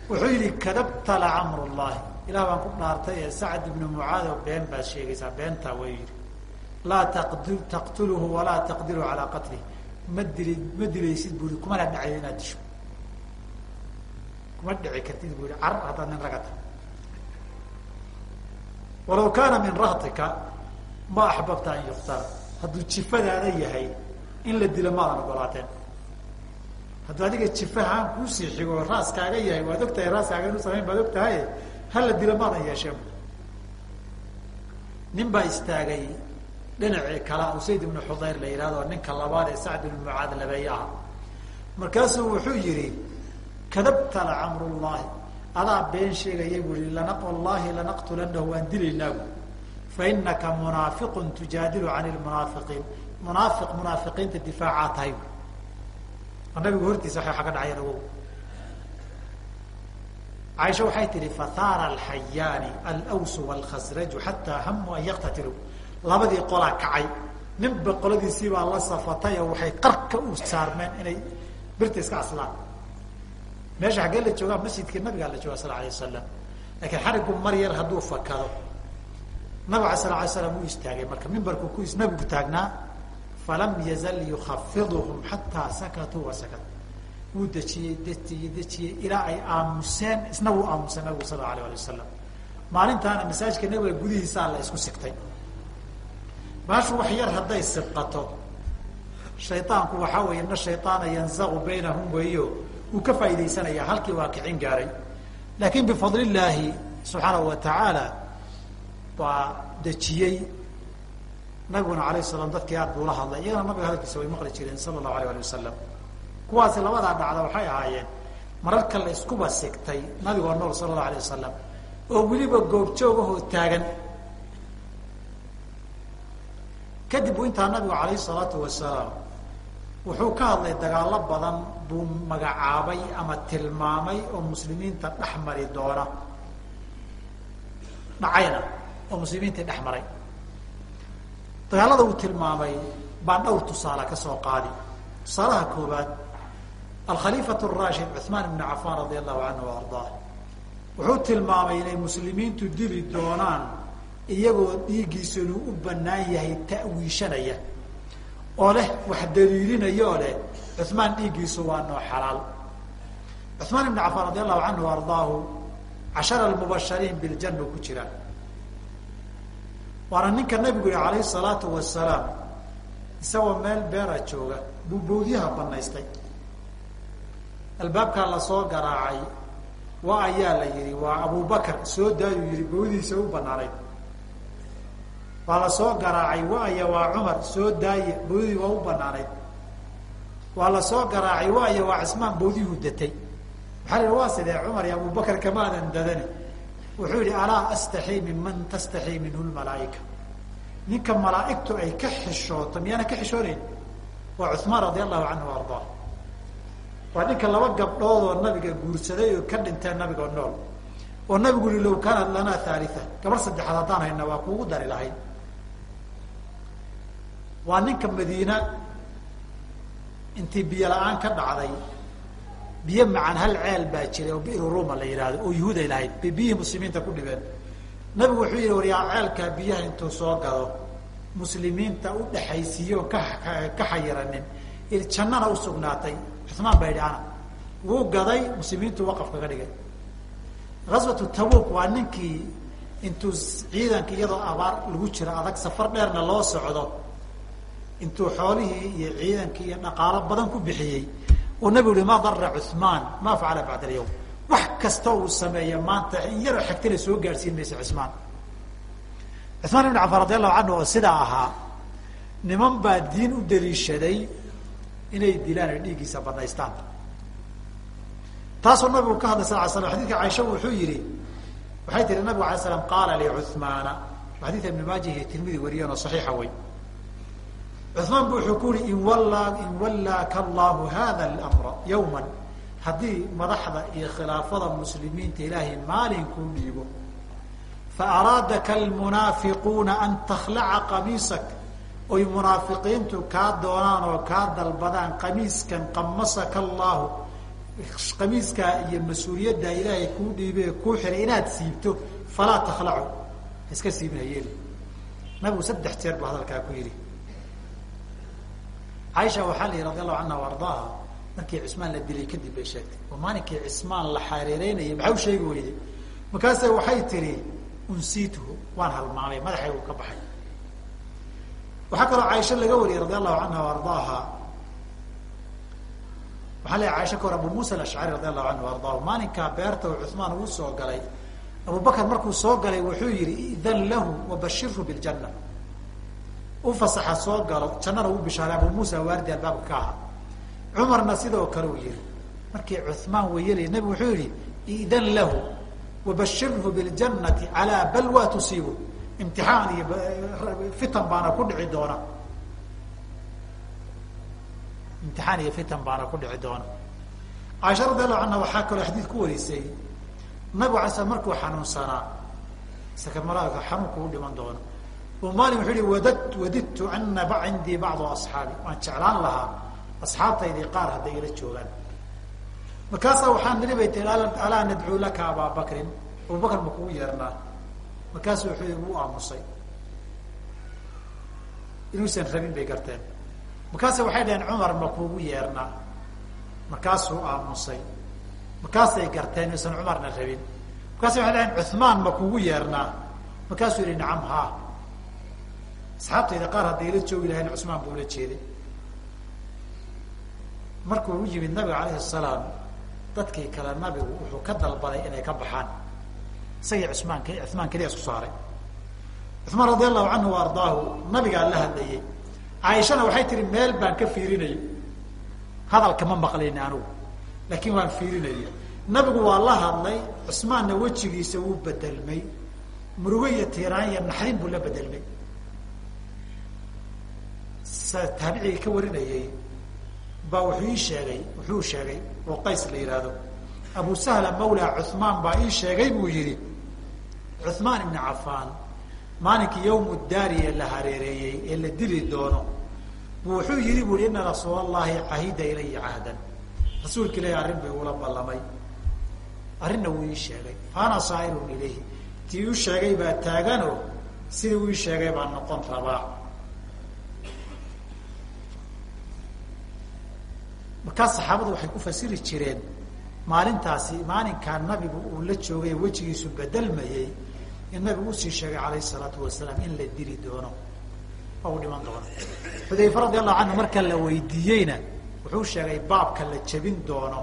wuxuu yihi kadabta lacamru llahi ilah baan ku dhaartay ee sacd ibnu mucaad oo been baad sheegaysaa beentaa way yihi laa taqd taqtuluhu walaa taqdiru calaa qatlih ma dili ma dilaysid bui kumana dhacayo inaad disho. Kuma dhici kartid bu i car haddaad nin raga tahay. Kaana min rahtika ma axbabta an yuktala hadduu jifadaada yahay in la dilo maadan ogolaateen. Hadduu adiga jifahaan kuusii xigo raaskaaga yahay waad og raaskaaga inu samayn baad og tahay hala dilo maadan yeesheen. Nin baa istaagay dhinacii kalea usayd ibnu xudayr la yihahdo ninka labaad ee sacd ibnu mucaad labeeye aha markaasuu wuxuu yihi kadabta lacamru llahi adaa been sheegaya bu i wallahi lanaqtulanahu waan dilaynaa bu fainaka munaafiqun tujaadilu can lmunaafiqiin munaafiq munaafiqiinta difaacaa tahay. Oo nabigu hortiisa waa ka dhacayeen ogow caaisha waxay tihi fahaara alxayaani alws wاlkhasraju xataa hamu an yaktatiluu labadii qolaa kacay. Ninba qoladiisii baa la safatay oo waxay qarka u saarmeen inay birta iska aslaan. Meesha xaggee la joogaa masjidkii nabigaa la jooga sal alay wasalam laakiin xarigu mar yar hadduu fakado. Nabig ala sal alay slam uu istaagay. Marka mimbarku ku nabigu taagnaa falam yazal yukafiduhum xataa sakatuu wasakat wuu dejiyey dejiyey dejiyey ilaa ay aamuseen isna wuu aamusay nabigu sal alayh ali wasalam maalintaana masaajidka nabiga gudihiisaa la isku sigtay. Baashu wax yar hadday sibqato. Shaydaanku waxaa weeye ina shayطaana yanzaqu baynahum weeyo. Uu ka faaidaysanaya halkii waa kicin gaaray. Laakin bifadl illaahi subxaanahu wa tacaala waa dejiyey nabiguna alayh salam dadkii aad buu la hadlay. Iyagana nabiga hadalkiisa way maqli jireen sala allahu alayh ali wasalam kuwaasi labadaa dhacda waxay ahaayeen mararka la iskuba sigtay nabigoo nool sala allahu alayh wasalam oo weliba goobjoogahoo taagan. Kadib bu intaa nabigu alayh salaatu wasalaam wuxuu ka hadlay dagaalo badan buu magacaabay ama tilmaamay oo muslimiinta dhex mari doona. Dhacayna oo muslimiintai dhex maray dagaalada uu tilmaamay baan dhowr tusaale ka soo qaadi tusaalaha koobaad alkhaliifatu raashid cuثmaan ibn cafaan radia allahu canhu ardaa wuxuu tilmaamay inay muslimiintu dili doonaan iyagoo dhiiggiisu inuu u banaan yahay ta'wiishanaya oo leh wax daliilinaya oo leh cuثmaan dhiiggiisu waa noo xalaal cuثmaan ibn cafaan radi allahu canhu ardaahu cashara almubashariin biljana ku jira waana ninka nabigu yihi alayhi salaatu wasalaam isagoo meel beera jooga buu bawdyaha banaystay albaabkaa la soo garaacay wa ayaa la yihi waa abubakar soo daayuu yihi bawdiisa u banaanayd waa la soo garaacay waaya waa cumar soo daaye bawdii waa u banaanayd waa la soo garaacay waaya waa cismaan bawdihuu datay. Waxaa la yihi waa sidee cumar iyo abubakar kamaadan dadani wuxuu yihi alaa astaxii min man tastaxii minhu lmalaaika ninka malaaigtu ay ka xishooto miyaana ka xishoonayn? Waa cuثmaan radi allahu canhu ardaa waa ninka laba gabdhood oo nabiga guursaday oo ka dhinteen nabigoo nool. Oo nabigu yihi low kaanat lanaa haalia gabar saddexaad haddaan hayna waa kuugu dari lahayd waa ninka madiina intii biyo la'aan ka dhacday biyo macaan hal ceel baa jiray oo biru ruma la yihahdo oo yuhuud ay lahayd. Bay biyihii muslimiinta ku dhibeen. Nabigu wuxuu yihi war yaa ceelkaa biyaha intuu soo gado muslimiinta u dhexaysiiye oo ka xayiranin. Jannana usugnaatay cuثmaan baa yidhi ana wuu gaday muslimiintu waqaf kaga dhigay. Gaswatu tabuk waa ninkii intuu ciidanka iyadoo abaar lagu jiro adag safar dheerna loo socdo intuu xoolihii iyo ciidankii iyo dhaqaalo badan ku bixiyey oo nabigu yihi ma dara cuثmaan ma facala bacda alyawm. Wax kasta uu sameeya maanta in yaroo xigtana soo gaadhsiin maysa cusmaan. Cusmaan ibn cafaan radi allahu canhu oo sidaa ahaa niman baa diin u daliishaday inay dilaan ay dhiiggiisa banaystaan taasoo nabigu ka hadlay sal ly slam xadidka caaisha wuxuu yihi waxay tihi nabigu alay slam qaala saxiixa wey cuثmaan bu wuxuu ku yihi in wallaa in wallaaka allahu hada lmra yawma haddii madaxda iyo khilaafada muslimiinta ilaahay maalinkuu dhiibo faaraadaka almunaafiquuna an takhlaca qamiisak. Oy munaafiqiintu kaa doonaan oo kaa dalbadaan qamiiskan qamasaka allahu qamiiskaa iyo mas'uuliyaddaa ilaahay kuu dhiibe kuu xiray inaad siibto falaa takhlacu. Iska siibinayeel nabigu saddex jeer buu hadalkaa ku yidhi caaisha waxaa la yihi radi allahu canha ardaaha markii cismaan la dilay kadib bay sheegtay. Oo maalinkii cismaan la xariireynayay maxaa u sheegi weyday. Markaase waxay tihi unsiituhu waan halmaamay madaxaygu ka baxay waxaa kaloo caaisha laga wariyey radi allahu canha ardaaha. Waxaa leeya caaisha ka abu muusa alashcari radi allahu canhu ardaahu maalinkaa beerta oo cuثmaan uu soo galay abubakar markuu soo galay wuxuu yihi idan lahu wabashirhu biاljana u fasaxa soo galo jannana uu bishaaray abu muusa waardi albaabka ka ahaa. Cumarna sidoo kale uu yihi markii cuثmaan wayelay nabigu wuxuu yihi idan lahu wabashirhu biاljanati calaa balwa tusiibu. Imtixaan iyo fitan baana ku dhici doona. Imtixaan iyo fitan baana ku dhici doona. Caaisha radi allahu canha waxaa kaloo xadiid ku warisay nabigu alay slam markuu xanuunsanaa sakamaraadka xanuunku u dhiman doono u maalin wuxuu yihi wad wadidtu ana cindii bacdu asxaabi. Waan jeclaan lahaa asxaabtaydii qaar hadday ila joogaan. Markaasaa waxaa niri bay tii alaa nadcuu laka abaa bakrin? Abubakr ma kugu yeernaa. Markaasu wuxuu wuu aamusay. Inuusan rabin bay garteen. Markaase waxay dhaheen cumar ma kuugu yeernaa. Markaasuu aamusay. Markaasay garteen inuusan cumarna rabin. Markaase waxay dhaheen cuثmaan ma kuugu yeernaa. Markaasuu yihi nacam haa asxaabtayda qaar hadday ila joogi lahayn cusmaan buu la jeeday. Markuu u yimid nabiga alayhi salaam dadkii kale nabigu wuxuu ka dalbaday inay ka baxaan. Isagii cusmaan cumaan keliya isku saaray. Cumaan radi allahu canhu wa nabigaa la hadlayay caaishana waxay tihi meel baan ka fiirinayay. Hadalka ma maqlayni anigu laakiin waan fiirinayay. Nabigu waa la hadlay cusmaanna wejigiisa wuu bedelmay murugo iyo tiiraan iyo naxdin buu la bedelmay taabicigii ka warinayay baa wuxuu ii sheegay wuxuu sheegay oo qays la yihahdo abu sahla mawla cuثmaan baa ii sheegay buu yihi cuثmaan ibn cafaan maalinkii yawm daari ee la hareereeyey ee la dili doono bu wuxuu yihi bu i ina rasuul allahi cahida ilaya cahdan. Rasuulka ilahi arrin bay ula ballamay. Arrinna wuu ii sheegay. Faana saa'irun ilayhi. Tii u sheegay baa taaganoo sidii uu ii sheegay baa noqon rabaa markaas saxaabadu waxay ku fasiri jireen maalintaasi maalinkaa nabigu uu la joogay wejigiisu bedelmayey in nabigu u sii sheegay calayhi salaatu wasalaam in la dili doono. Oo uu dhiman doono xudayfa radi allahu canhu marka la weydiiyeyna wuxuu sheegay baabka la jebin doono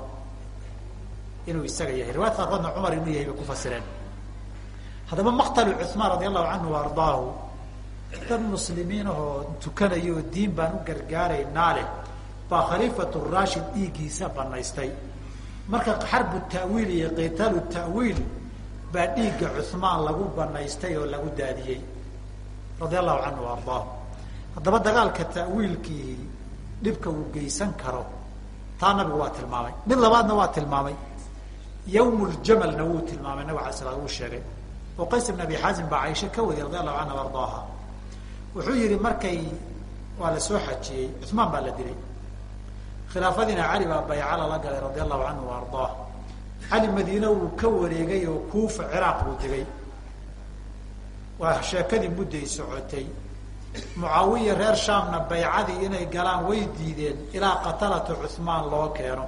inuu isaga yahay. Riwayad qaarkoodna cumar inuu yahay bay ku fasireen. Haddaba maqtalu cuثmaan radi allahu canhu ardaahu dad muslimiin ahoo tukanayo oo diin baan u gargaaraynaa leh baa khaliifatu rashid dhiiggiisa banaystay marka xarbu ta'wiil iyo qitaalu ta'wiil baa dhiigga cuثmaan lagu banaystay oo lagu daadiyey. Radia allahu canhu ardaahu. Haddaba dagaalka ta'wiilkii dhibka uu geysan karo taa nabigu waa tilmaamay. Mid labaadna waa tilmaamay. Yawm ljamalna wuu tilmaamay nabig ala sla uu sheegay. Oo qays ibn abi xaazim baa caisha ka wariyay radi allahu canha ardaaha. Wuxuu yihi markay waa la soo xajiyey cuثmaan baa la dilay khilaafadiina cali baa bayca lala galay radi allahu canhu ardaah. Cali madiine wuu ka wareegay oo kuufa ciraaq buu degay waa sheekadii mudday socotay. Mucaawiya reer shaamna baycadii inay galaan way diideen ilaa qatalata cuثmaan loo keeno.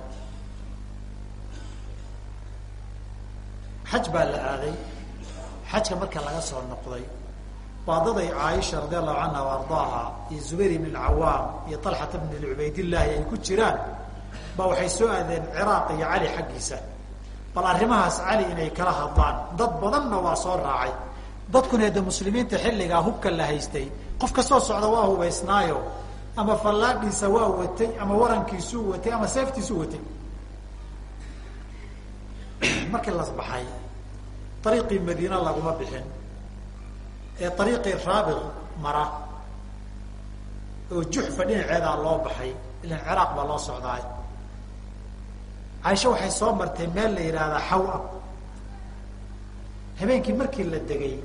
Xaj baa la aaday xajka marka laga soo noqday baadaday caaisha radi allahu canha ardaaha iyo zubayr ibn alcawaam iyo talxata bn cubaydillaahi ay ku jiraan ba waxay soo aadeen ciraaq iyo cali xaggiisa. Bal arrimahaas cali inay kala hadlaan. Dad badanna waa soo raacay. Dadkuna de muslimiinta xilligaa hubka la haystay. Qof kastoo socda waa hubaysnaayo ama fallaadhiisa waa watay ama warankiisuu watay ama seeftiisuu watay. Markii las baxay ariiqii madiina laguma bixin ee ariiqii raabiq mara oo juxfa dhinaceedaa loo baxay ilan ciraaq baa loo socdaay caaisha waxay soo martay meel la yidhaahdaa xaw-ab habeenkii markii la degay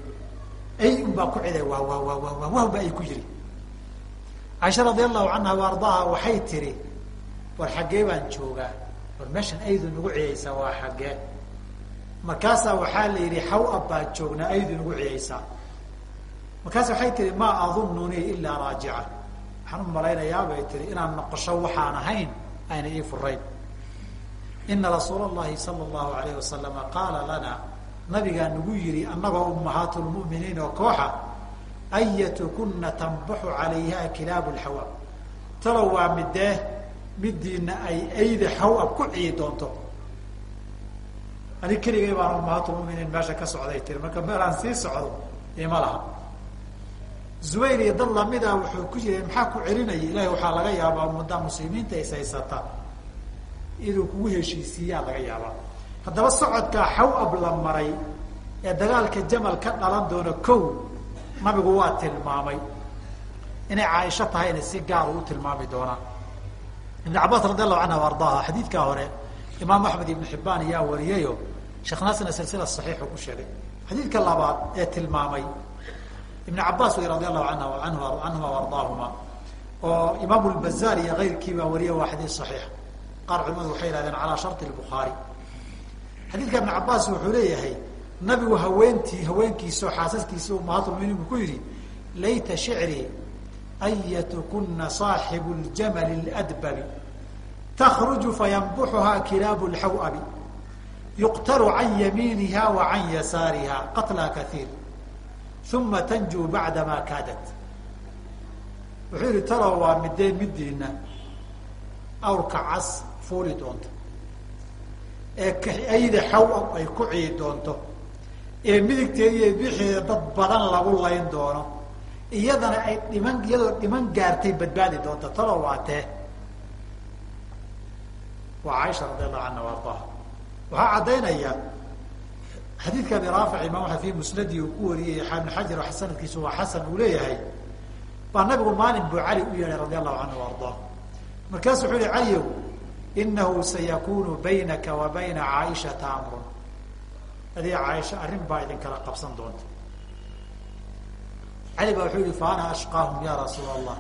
ay un baa ku ciday waa waa waa waa waa wahba ay ku yiri. Caaisha radi allahu canha wa waxay tiri war xaggee baan joogaa. War meeshan aydu nagu ciyaysaa waa xaggee. Markaasaa waxaa la yidhi xaw-ab baan joognaa aydu nagu ciyaysaa markaas waxay tihi maa adununii ilaa raajica waxaan u malaynayaa bay tihi inaan noqosho waxaan ahayn ayna ii furayn ina rasuula llahi sala allahu alayh wasalama qaala lana nabigaa nagu yihi annagoo ummahaatu lmu'miniin oo kooxa ayatukuna tanbaxu calayha kilaabu lxawaab talow waa midee midiina ay ayda xaw-ab ku ciyi doonto. Anig keligay baan ummahaatulmuminiin meesha ka socday tiri marka meelaan sii socdo ima laha zubayr iyo dad lamida wuxuu ku jiray maxaa ku celinaya? Ilahi waxaa laga yaabaa ummadda muslimiinta is haysata inuu kugu heshiisiiyaa laga yaabaa. Haddaba socodkaa xaw-ab la maray ee dagaalka jamal ka dhalan doono kow nabigu waa tilmaamay. Inay caaisho tahayna si gaar u tilmaami doonaan. Ibn cabaas radi allahu canha ardaaha xadiidkaa hore imaam axmed ibn xibaan ayaa wariyayo sheekh naasirna silsila saxiixu ku sheegay. Xadiidka labaad ee tilmaamay ibn cabaas wey radi allahu anha anhu canhuma ardaahuma. Oo imaam lbazaar iyo keyrkii baa wariya waa xadiis saxiix. Qaar culimadu waxay yihahdeen calaa sharti bukhaari xadiidka ibn cabaas wuxuu leeyahay nabigu haweentii haweenkiisao xaasaskiisa umahaatulmuminiin buu ku yidhi layta shicrii ayatukuna saaxibu ljamali ladbabi takruju fayanbuxuhaa kilaabu lxaw-abi yuqtalu can yamiiniha wa can yasaariha qatla kaiir uma tanjuu bacda maa kaadat wuxuu yihi talow waa midee midiina awrka cas fuuli doonto ee ayda xaw-ab ay ku ciyi doonto ee midigteeda iyo dad badan lagu layn doono iyadana ay dhiman iyadoo dhiman gaartay badbaadi doonto talow waa tee waa caaisha radi allahu canha ardaha waxaa caddaynaya xadiidka abi raafic imaam axmed fi musnadi uu ku wariyey ibn xajar sanadkiisu waa xasan uu leeyahay. Baa nabigu maalin buu cali u yeehay radi allahu canhu ardaa markaasu wuxuu yihi caliyow inahu sayakunu baynaka wa bayna caaishata amrun. Adiga caaisha arrin baa idin kala qabsan doonta. Cali baa wuxuu yihi fa ashqaahum ya rasuula allah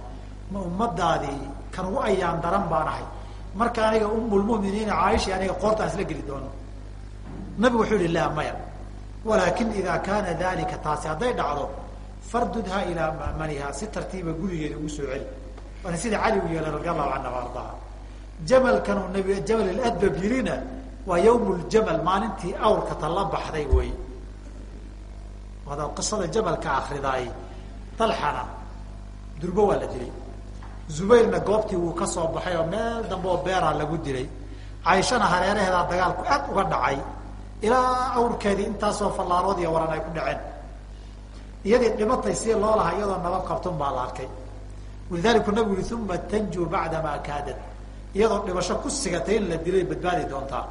ma ummadaadii kan ugu ayaan daran baan ahay. Marka aniga umulmuminiina caaisha aniga qoortaan isla geli doono. Nabigu wuxuu yihi laa maya walaakin idaa kaana dalika taasi hadday dhacdo fardudha ilaa mamaniha si tartiiba gurigeeda ugu soo celi. Waana sida cali u yeelay radi allahu canha ardaha jamalkan uu nabi jamal adbab yirina waa yawm ljamal maalintii awrka ta la baxday wey hadaad qisada jamalka akridaay dalxana durbo waa la dilay. Zubayrna goobtii wuu ka soo baxay oo meel dambe oo beeraa lagu dilay. Cayshana hareeraheedaa dagaalku aad uga dhacay ilaa awrkeedii intaasoo fallaarood iyo waran ay ku dhaceen. Iyadii dhimatay si loo lahaa iyadoo nabad qabtun baa la arkay. Walidaliku nabigu yui uma tanjuu bacda maa kaadad. Iyadoo dhibasho ku sigatay in la dilay badbaadi doontaa.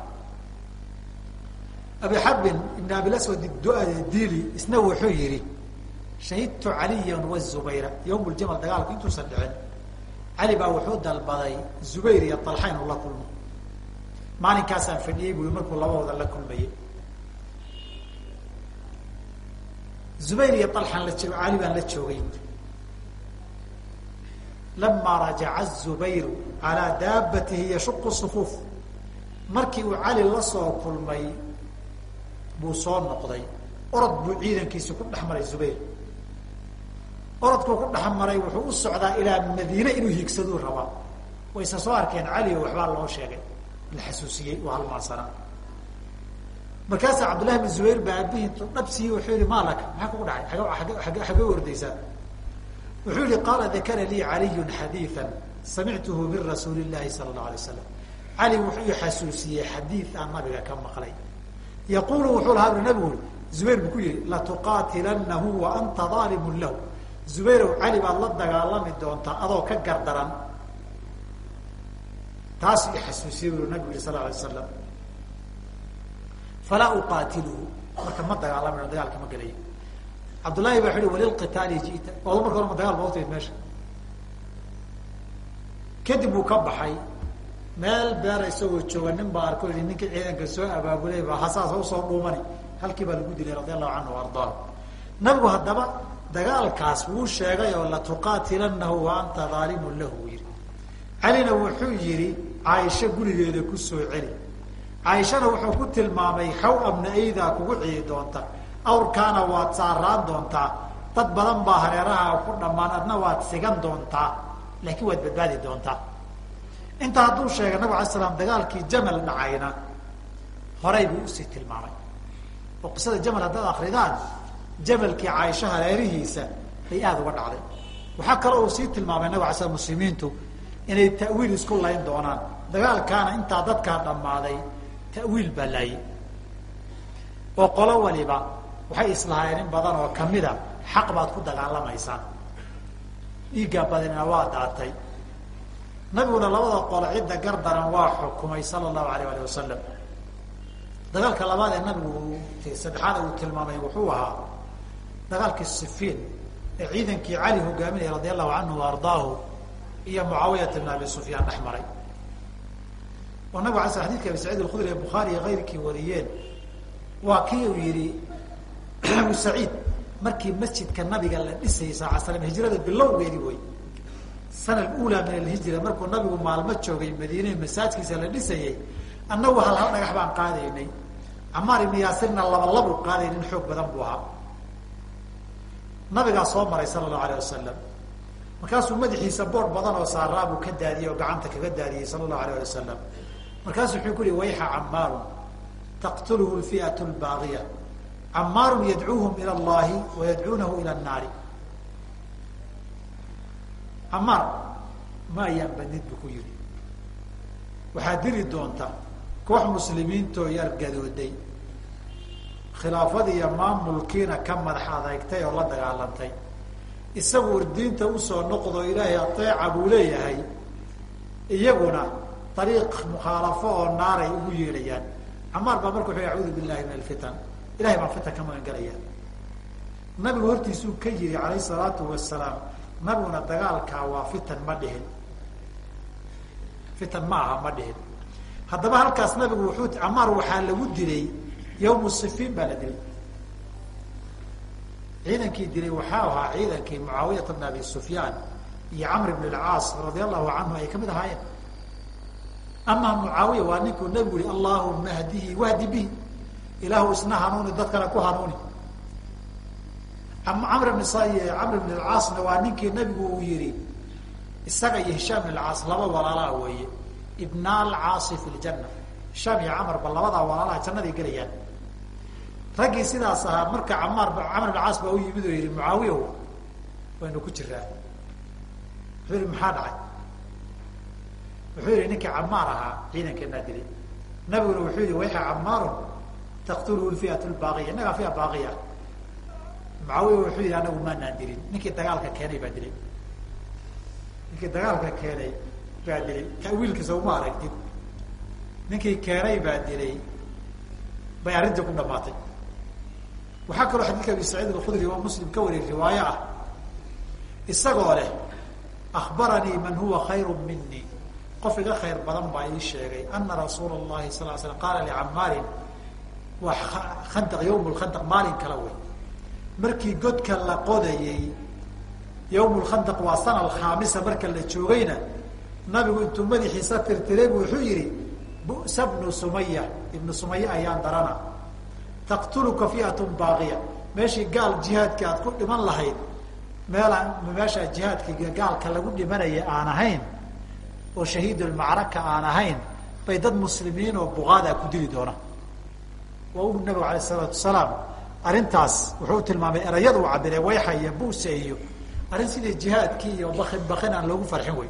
Abi xarbin ibn abilaswad dili isna wuxuu yihi shahidtu caliyan wazubayra yawm ljamal dagaalku intuusan dhicin. Cali baa wuxuu dalbaday zubayr iyo alxa inuu la kulmo maalinkaasaan fadhiyey bui markuu labadooda la kulmayey zubayr iyo alxan la jo cali baan la joogay. Lamaa rajaca zubayru calaa daabatihi yashuqu sufuuf. Markii uu cali la soo kulmay buu soo noqday. Orod buu ciidankiisi ku dhex maray zubayr. Orodkuu ku dhex maray wuxuu u socdaa ilaa madiine inuu hiigsaduu rabaa. Wayse soo arkeen cali o waxbaa loo sheegay la xasuusiyey waa halmaansanaa markaasaa cabdullahi bin zubayr baa aabihii intuu dhabsiiye wuxuu yihi maalaka maxaa kugu dhacay? Ag xagee ordaysaa wuxuu yihi qaala dakara lii caliyun xadiiثa samictuhu min rasuuli llahi sala اlahu alay slam cali wuxuu xasuusiyey xadiid aan nabiga ka maqlay. Yaqulu wuxuu lahaa u nabigu zubayr buu ku yihi latuqaatilanahu wa anta aalimun lahu. Zubayrow cali baad la dagaalami doontaa adoo ka gardaran taas i xasuusiyey bu nabigu yihi sal la alay marka ma dagaalami dagaalka ma gelayo cabdullahi baa uhi walilqitaali jita. Odo marka hore ma dagaal ba utimid meesha. Kadib uu ka baxay meel beera isagoo jooga nin baa arko yihi ninkii ciidanka soo abaabulay baa hasaasa u soo dhuumani. Halkii baa lagu dilay radi allahu canhu ardaa. Nabigu haddaba dagaalkaas wuu sheegay oo latuqaatilanahu wa anta aalimun lahu yihi calina wuxuu yihi caaisha gurigeeda ku soo celi. Caaishana wuxuu ku tilmaamay xaw abna aydaa kugu ciyi doonta. Awrkaana waad saaraan doontaa dad badan baa hareeraha ku dhammaan adna waad sigan doontaa laakiin waad badbaadi doontaa intaa hadduu sheegay nabig alay slam dagaalkii jamal dhacayna horay buu u sii tilmaamay. Oo qisada jamal haddaad akridaan jamalkii caaisha hareerihiisa bay aada uga dhacday. Waxaa kaloo uu sii tilmaamay nabig alay slam muslimiintu inay ta'wiil isku layn doonaan dagaalkaana intaa dadkaa dhammaaday ta'wiil baa laayay oo qolo waliba waxay islahaayeen in badan oo kamida xaq baad ku dagaalamaysaan. Dhiiggaa badinina waa daatay. Nabiguna labada qolo cidda gardaran waa xukumay sala allahu alayh alih wasalam dagaalka labaad ee nabigu saddexaad uu tilmaamay wuxuu ahaa dagaalkii sifiin ee ciidankii cali hogaaminaya radi allahu canhu wa ardaahu iyo mucaawiyat bn abi sufyaan dhex maray ala sl xadidka abi saciid alkhudri ee bukhaari iyo kayrkii wariyeen. Waa kii uu yihi abu saciid markii masjidka nabiga la dhisayay sala slam hijrada bilowgeedi wey sana ula min alhijra markuu nabigu maalmo joogay madiine masaajkiisa la dhisayay annagu hal hal dhagax baan qaadaynay. Camaar ibnu yaasirna laba labu qaaday nin xoog badan buu ahaa. Nabigaa soo maray sala allahu alayh wasalam markaasuu madaxiisa bood badan oo saaraabuu ka daadiyey oo gacanta kaga daadiyey sala allahu alayh ali wasalam markaasu wuxuu ku yihi wayxa camaarun taqtuluhu lfi'at lbaagiya camaarun yadcuuhum ila allahi wa yadcuunahu ila annaari. Camaar ma ayaan badnid bu ku yihi waxaad diri doonta koox muslimiintoo yar gadooday khilaafadii iyo maamulkiina ka madax adeegtay oo la dagaalantay. Isagu diinta u soo noqdo ilaahay ateeca buu leeyahay iyaguna ariiq mukhaalafo oo naaray ugu yeedhayaan. Camaar baa marka wuxu acuudu billahi min alfitan ilahay baan fitan ka magan galaya nabigu hortiisuu ka yiri calayh salaatu wasalaam nabiguna dagaalkaa waa fitan ma dhihin. Fitan ma aha ma dhihin. Haddaba halkaas nabigu wuxuu camaar waxaa lagu dilay yawmu sifiin baa la dilay. Ciidankii dilay waxaa ahaa ciidankii mucaawiyata bn abi sufyaan iyo camr bn اlcaas radia allahu canhu ay ka mid ahaayeen amaa mucaawiya waa ninkuu nabigu yihi allahuma hdihi wahdi bihi ilaahu isna hanuuni dadkana ku hanuuni camr bn camr bn alcaasna waa ninkii nabigu uu yihi isaga iyo hishaam bn alcaas laba walaalaa weeye ibna alcaasi fi ljana hishaam iyo camarba labadaa walaalaha jannaday gelayaan raggii sidaas ahaa marka camaar camr bn caas baa u yimid oo yihi mucaawiyaw waynu ku jiraa wuxuu yihi maxaa dhacay wuxuu yihi ninkii camaar ahaa ciidankeenaa dilay nabiguna wuxuu yihi wayxa camaaru taqtuluhu lfiat lbaaqiya innagaa fia baaqiya mucaawiya wuxuu yihi anagu maanaan dilin. Ninkii dagaalka keenay baa dilay. Ninkii dagaalka keenay baa dilay. Tawiilkiisa uma aragtid. Ninkii keenay baa dilay. Bay arrintii ku dhamaatay waxaa kaloo xadiidka abi saciid alkhudri waa muslim ka wariyay riwaayo ah. Isagoo leh akbaranii man huwa khayru mini qof iga khayr badan baa ii sheegay ana rasuula llahi sal l slam qaala licamaarin waa khandaq yawm maalin kala wey. Markii godka la qodayey yawm waa sana alkhaamisa marka la joogayna nabigu intuu madaxiisa tirtiray bu wuxuu yihi bu'sa bnu sumaya ibnu sumaya ayaan darana taqtuluka fiatun baaqiya. Meeshii gaal jihaadka aad ku dhiman lahayd meelaan meeshaa jihaadka gaalka lagu dhimanaya aan ahayn oo shahiidulmacraka aan ahayn bay dad muslimiin oo buqaadaa ku dili doona. Waa u nabigu alayh isalaatu wasalaam arrintaas wuxuu tilmaamay erayada uu cabire iyo busa iyo arrin sidii jihaadkii iyo bakin bakin aan loogu farxin wey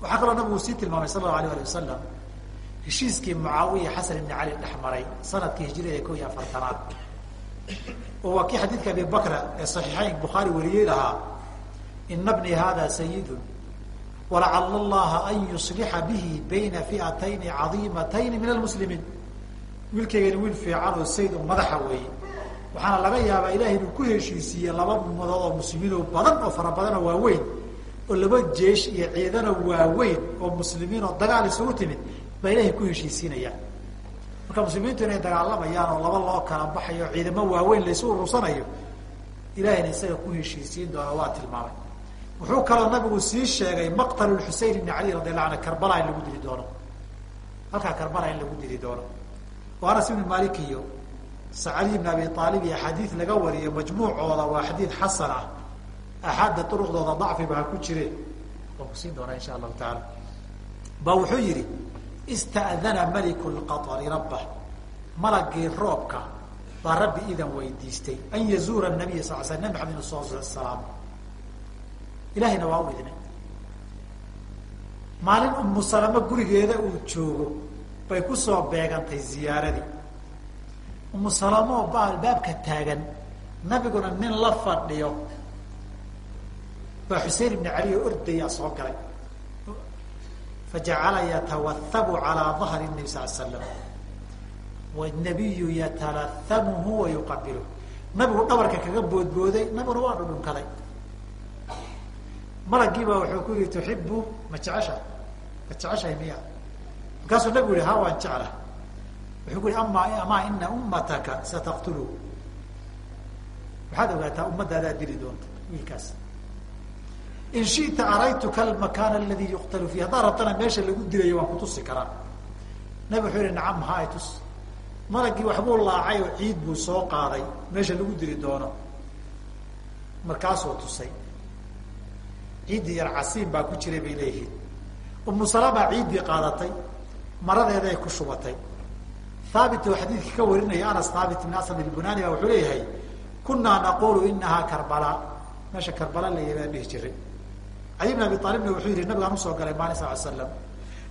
waxaa kaloo nabigu sii tilmaamay sala allahu alayh ali wasalam heshiiskii mucaawiya xasan ibni cali dhex maray sannadkii hijirada ko iyo afartanaad. Oo waa kii xadiidka abi bakra ee saxiixayn bukhaari wariyey lahaa ina bni hada sayidun walacala allaha an yuslixa bihi bayna fiatayni cadiimatayni min almuslimiin wiilkaygani wiil fiican oo sayd oo madaxa weeye waxaana laga yaabaa ilahay inuu ku heshiisiiye laba ummadood oo muslimiin oo badan oo fara badan oo waaweyn oo laba jeesh iyo ciidano waaweyn oo muslimiin oo dagaal isugu timid baa ilahay ku heshiisiinayaan marka muslimiintu inay dagaalamayaan oo laba loo kala baxayo ciidamo waaweyn laysu urursanayo ilahayna isaga ku heshiisiin doona waa tilmaamay wuxuu kaloo nabigu sii sheegay maqtal xusein ibni cali radi allahu anhu karbala in lagu dili doono. Halkaa karbala in lagu dili doono. Oo anas ibn malik iyo sacali ibn abi aalib iyo axaadiid laga wariyo majmuucooda waa xadiid xasan ah. Axaadda duruqdooda dacfiba ha ku jireen waan ku siin doonaa insha allahu taala ba wuxuu yihi ista'dana maliku lqaطri rabbah malagii roobka baa rabbi idan weydiistay. An yazuura nabiy sal sl nabi maxamed inu soo salaam ilahayna waa u idnay maalin umu salamo gurigeeda uu joogo bay ku soo beegantay ziyaaradii umu salamo oo ba albaabka taagan nabiguna nin la fadhiyo baa xusein ibni cali oo ordayaa soo galay. Fajacala yatawahabu calaa dahri nabi sal slam wanabiyu yatalahamuhu wa yuqabilu nabigu dhabarka kaga boodbooday nabiguna waa dhudhunkaday malagii baa wuxuu ku yihi tuxibu ma jecesha ma jeceshahay miya markaasuu nabigu yihi ha waan jecla wuxuu ku yihi ama amaa ina ummataka sataqtulu. Waxaad ogaataa ummadaadaa dili doonta wiilkaas. In shita araytuka almakaan aladi yuqtalu fiih haddaa rabtana meesha lagu dilayo waan kutusi karaa. Nabig wuxuu yihi nacam haa tus. Malagii waxbuu laacay oo ciid buu soo qaaday meesha lagu dili doono. Markaasuu tusay ciiddii yar casiin baa ku jiray bay leeyihiin. Umu salama ciiddii qaadatay maradeeday ku shubatay. Haabit oo xadiidka ka warinaya anas haabit ibn asad ilbunani ba wuxuu leeyahay kunaa naqulu inahaa karbala. Meesha karbala la yihah dhihi jiray. Cali bn abi aalibna wuxuu yihi nabigaan u soo galay maalin sal slam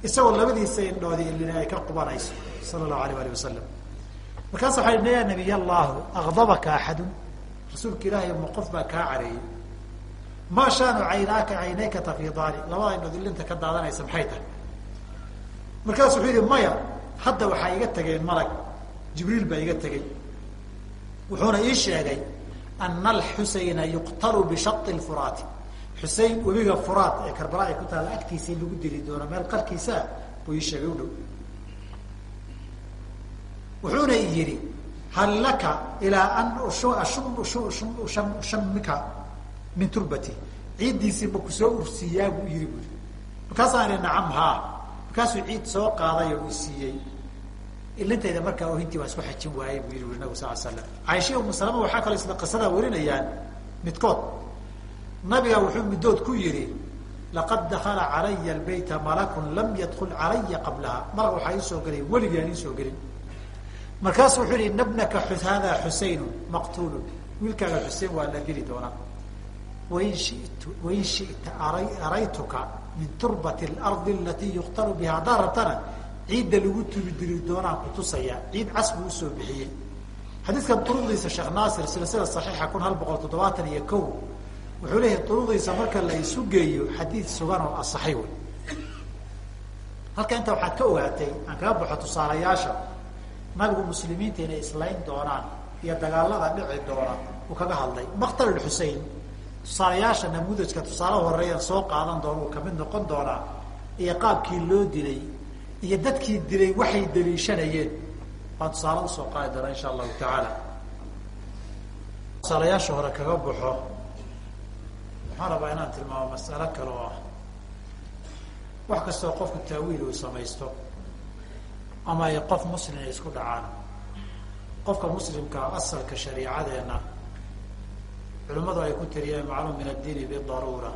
isagoo labadiisa indhoodii ilina ay ka qubanayso sala allahu alayh ali wasalam markaas waxa ya nabiy allahu akdabaka axadun rasuulka ilaahay ma qof baa kaa careeyey maa shaanu caynaaka caynayka tafiidaani labada indhood ka daadanaysa maxay tahay? Markaasu wuxuu yihi maya hadda waxaa iga tegeen malag. Jibriil baa iga tegey. Wuxuuna ii sheegay ana alxusayna yuqtalu bishai lfuraati xusein webiga furaat ee karbala ay ku taalla agtiisa lagu dili doono meel qarkiisaa buu ii sheegay u dhow. Wuxuuna yihi hal laka ilaa an shamika min turbati. Ciiddiisii ma ku soo ursiiyaa buu yihi bui markaasaan ihi nacam haa. Markaasuu ciid soo qaaday oo i siiyey. Ilintayda markaa ohintii waan isku xajin waayey buu yihi nabigu sal slam caaisha umu salama waxaa kaloo isla qisadaa warinayaan midkood. Nabiga wuxuu middood ku yihi laqad dakala calaya albayta malakun lam yadkul calaya qablaha. Malag waxaa iisoo gelay weligii aan iisoo gelin markaasu wuxuu yihi ina bnaka hada xusaynu maqtuulun. Wiilkaaga xuseen waa la geli doonaa wain shita araytuka min turbati alardi alatii yuqtalu biha haddaa ciidda lagu tubidiri doonaan kutusaya ciid cas buu u soo bixiyey xadiidkan duruqdiisa sheekh naasir silsila saxiixa kun hal boqol toddobaatan iyo ko wuxuu leeyahay duruqdiisa marka la isu geeyo xadiid sugan oo asaxay wey halka inta waxaad ka ogaatay aan kaga baxo tusaalayaasha nabigu muslimiinta inay islayn doonaan iyo dagaalada dhici doona uu kaga hadlay maqtal xusein tusaalayaasha namuudajka tusaale horeeyan soo qaadan doona uu ka mid noqon doonaa iyo qaabkii loo dilay iyo dadkii dilay waxay daliishanayeen baan tusaale u soo qaadi doonaa insha allahu tacaala. Tusaalayaasha hore kaga baxo waxaan rabaa inaan tilmaamo masalo kale oo ah. Wax kastoo qofku taawiil uu samaysto ama ay qof muslim ay isku dhacaan. Qofka muslimkaa asalka shariicadeenna culimmadu ay ku tiriyeen macluum min addiini bidaruura.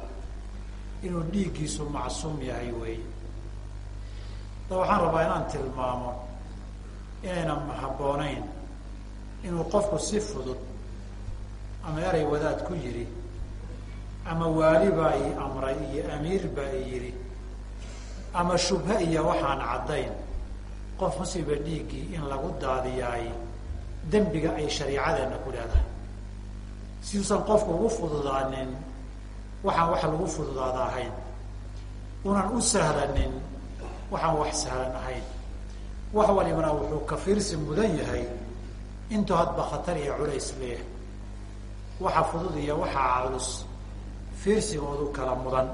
Inuu dhiiggiisu macsuum yahay wey da waxaan rabaa inaan tilmaamo inaynan habboonayn inuu qofku si fudud ama eray wadaad ku yidhi ama waali baa i amray iyo amiir baa i yidhi ama shubhe iyo waxaan caddayn qof musiba dhiiggii in lagu daadiyaay dembiga ay shariicadeenna ku leedahay siduusan qofku ugu fududaanin waxaan wax lagu fududaada ahayn. Unan u sahlanin waxaan wax sahlan ahayn. Wax walibana wuxuu ka fiirsi mudan yahay intuu hadba khatar iyo culays leeh waxa fudud iyo waxaa culus fiirsigoodu kala mudan.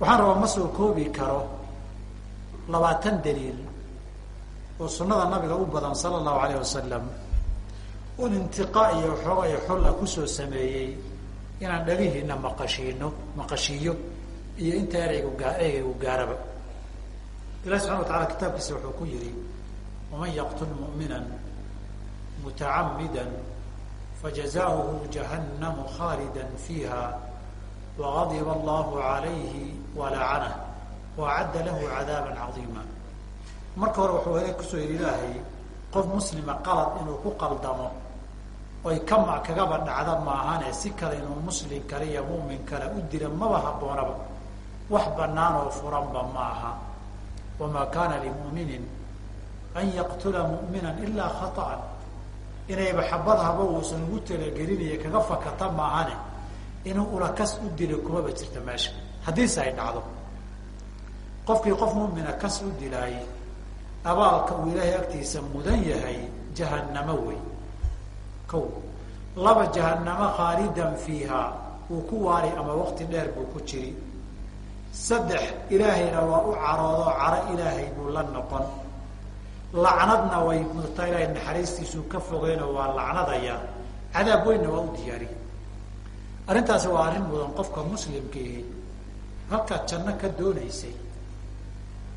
Waxaan rabaa ma soo koobi karo labaatan daliil oo sunada nabiga u badan sala allahu alayh wasalam un intiqaa iyo xoogay xolla ku soo sameeyey inaan dhagihiina maqashiino maqashiiyo iyo inta ereygu gaa ereygu gaaraba. Ilahi subxana wa tacala kitaabkiisa wuxuu ku yihi waman yaqtul mu'mina mutacamida fajazaؤuhu jahannamu khaalida fiiha wagadiba allahu alayhi walacanah waacadda lahu cadaaba cadiima. Marka hore wuxuu hore ku soo yihi ilaahay qof muslima qalad inuu ku qaldamo oy kama kagaba dhacda maahane si kale inuu muslim kale iyo mumin kale u dila maba habboonaba wax banaan oo furanba ma aha wamaa kana limuminin an yaqtula mu'mina ilaa khaطأan inayba xabad haba uusan ugu talagelinaya kaga fakata maahane inuu ulakas u dilo kumaba jirta meesha. Haddiise ay dhacdo. Qofkii qof mumina kas u dilaayey abaalka uu ilaahay agtiisa mudan yahay jahanamo wey ko laba jahanamo khaalidan fiiha. Wuu ku waari ama wakti dheer buu ku jiri. Saddex ilaahayna waa u caroodo caro ilaahay buu la noqon. Lacnadna way mudta ilaahay naxariistiisuu ka fogeyno waa lacnadaya. Cadaab weynna waa u diyaariye arrintaasi waa arrin mudan qofka muslimkiihi halkaad janno ka doonaysay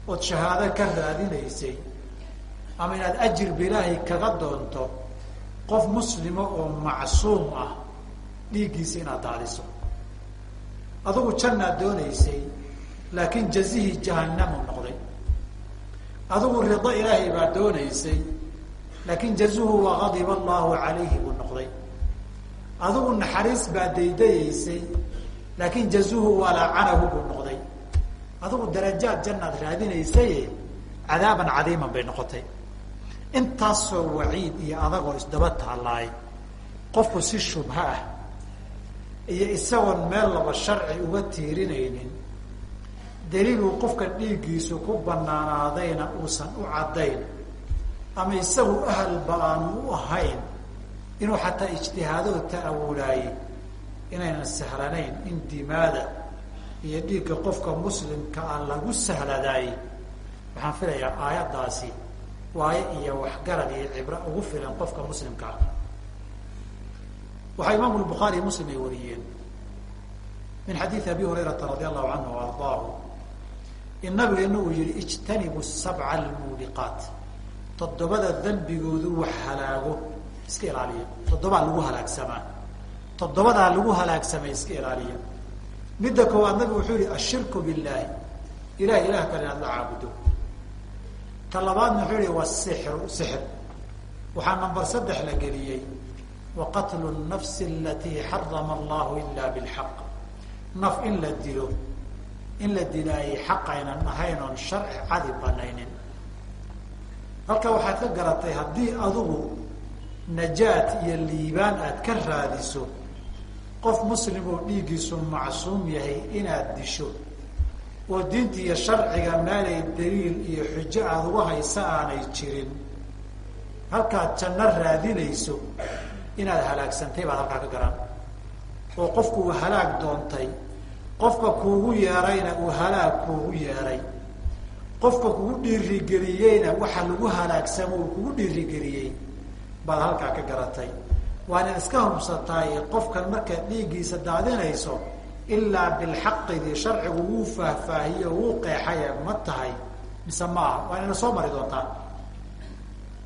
ood shahaado ka raadinaysay ama inaad ajirba ilaahay kaga doonto qof muslima oo macsuum ah dhiiggiisa inaad daadiso. Adugu jannaad doonaysay laakiin jazihii jahannamu noqday. Adigu rido ilaahay baa doonaysay laakiin jazuhu waa gadiba allahu calayhi buu noqday. Adigu naxariis baa daydayaysay laakiin jazuhu waa laacanahu buu noqday. Adigu darajaad jannaad raadinaysaye cadaaban cadiiman bay noqotay intaasoo waciid iyo adagoo isdaba taalaay qofku si shubha ah iyo isagoon meel laba sharci uga tiirinaynin daliiluu qofka dhiiggiisu ku banaanaadayna uusan u caddayn ama isagu ahalba aanu u ahayn inuu xataa ijtihaadoo ta'awulaaye inaynan sahlanayn in dimaada iyo dhiigga qofka muslimka ah lagu sahladaaye waxaan filayaa aayaddaasi waayo iyo waxgarad iyo cibro ugu filan qofka muslimka ah. Waxaa imaamu lbukhaari muslim ay wariyeen. Min xadiidi abi hurayrata radi allahu canhu o ardaahu in nabigeena uu yihi ijtanibu sabca almuubiqaat toddobada dembigoodu wax halaago iska ilaaliya. Toddobaa lagu halaagsamaa toddobadaa lagu halaagsamay iska ilaaliya. Midda koowaad nabigu wuxuu yihi ashirku billahi ilah kale inaad la caabudo ta labaadna wuxuu yihi wasixru sixr waxaa namber saddex la geliyey. Wa qatlu nafsi alatii xarama allahu ila bilxaq naf in la dilo in la dilaayay xaq aynan ahayn oon sharci cadi banaynin halka waxaad ka garatay haddii adugu najaat iyo liibaan aad ka raadiso qof muslim oo dhiiggiisu macsuum yahay inaad disho oo diinta iyo sharciga meelay daliil iyo xujo aada uga haysa aanay jirin. Halkaad janno raadinayso inaad halaagsantay baad halkaa ka garan. Oo qofku uu halaag doontay qofka kuugu yeerayna uu halaag kuugu yeeray. Qofka kugu dhiirigeliyeyna waxa lagu halaagsamo uu kugu dhiirigeliyey baad halkaa ka garatay. Waa inaad iska hubsataay qofkan markaad dhiiggiisa daadinayso ilaa bilxaqidii sharcigu wuu faahfaahiyo wuu qeexaye ma tahay mise ma aha waa inayna soo mari doontaa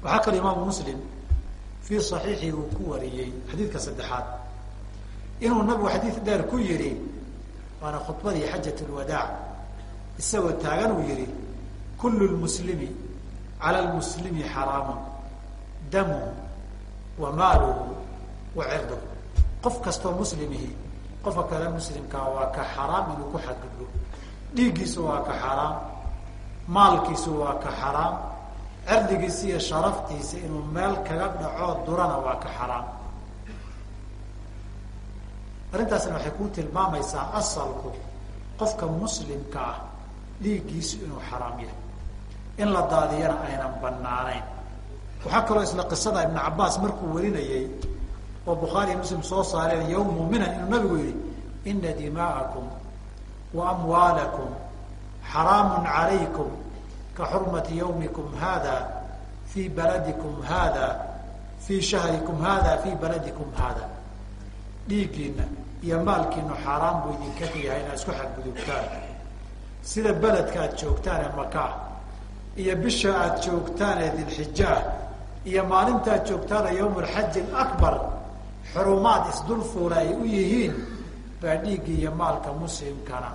waxaa kaloo imaamu muslim fii saxiixii uu ku wariyey xadiidka saddexaad inuu nabigu xadiid dheer ku yihi waana khudbadii xajat lwadaac isagoo taagan uu yihi kullu lmuslimi cala lmuslimi xaraamun damuhu wa maaluhu wa cirduhu qof kastoo muslimihi qofka kale muslimkaa waa ka xaraam inuu ku xadgudbo. Dhiiggiisu waa ka xaraam maalkiisu waa ka xaraam cirdigiisa iyo sharaftiisa inuu meel kaga dhaco durana waa ka xaraam. Arrintaasna waxay kuu tilmaamaysaa asalku qofka muslimka ah dhiiggiisu inuu xaraam yahay. In la daadiyana aynan banaanayn waxaa kaloo isla qisada ibn cabaas markuu warinayey oo bukhaariy muslim soo saareen yawmu minan inuu nabigu yihi ina dimaa'akum wa amwaalakum xaraamun calaykum ka xurmati yawmikum hada fii baladikum hada fii shahrikum hada fii baladikum hada dhiiggiina iyo maalkiinu xaaraan buu idinka yahay inaad isku xadgudubtaan. Sida beledka aad joogtaan ee maka iyo bisha aad joogtaan ee dilxijaah iyo maalinta aad joogtaana yawm alxaji alabar xurumaad isdulfuula ay u yihiin baa dhiiggii iyo maalka muslimkana.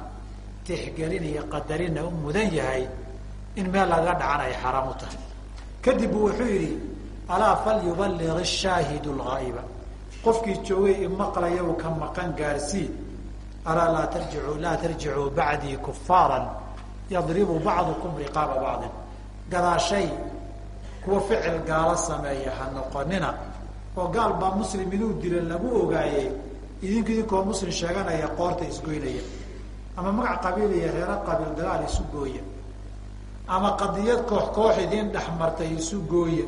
Tixgelin iyo qadarina u mudan yahay in meel laga dhacan ay xaraam u tahay. Kadib bu wuxuu yidhi alaa falyuballig shaahidu lgaa'iba qofkii joogay imaqlayaw ka maqan gaarsii alaa laa tarjiu laa tarjicuu bacdii kufaaran yadribu bacdukum riqaaba bacdin. Gadaashay kuwa ficil gaalo sameeya ha noqonina oo gaal baa muslim inuu dila lagu ogaayey idinku idinkoo muslim sheeganaya qoorta isgoynaya ama magac qabiil iyo reero qabiil dagaal isu gooya ama qadiyad koox koox idiin dhexmartay isu gooya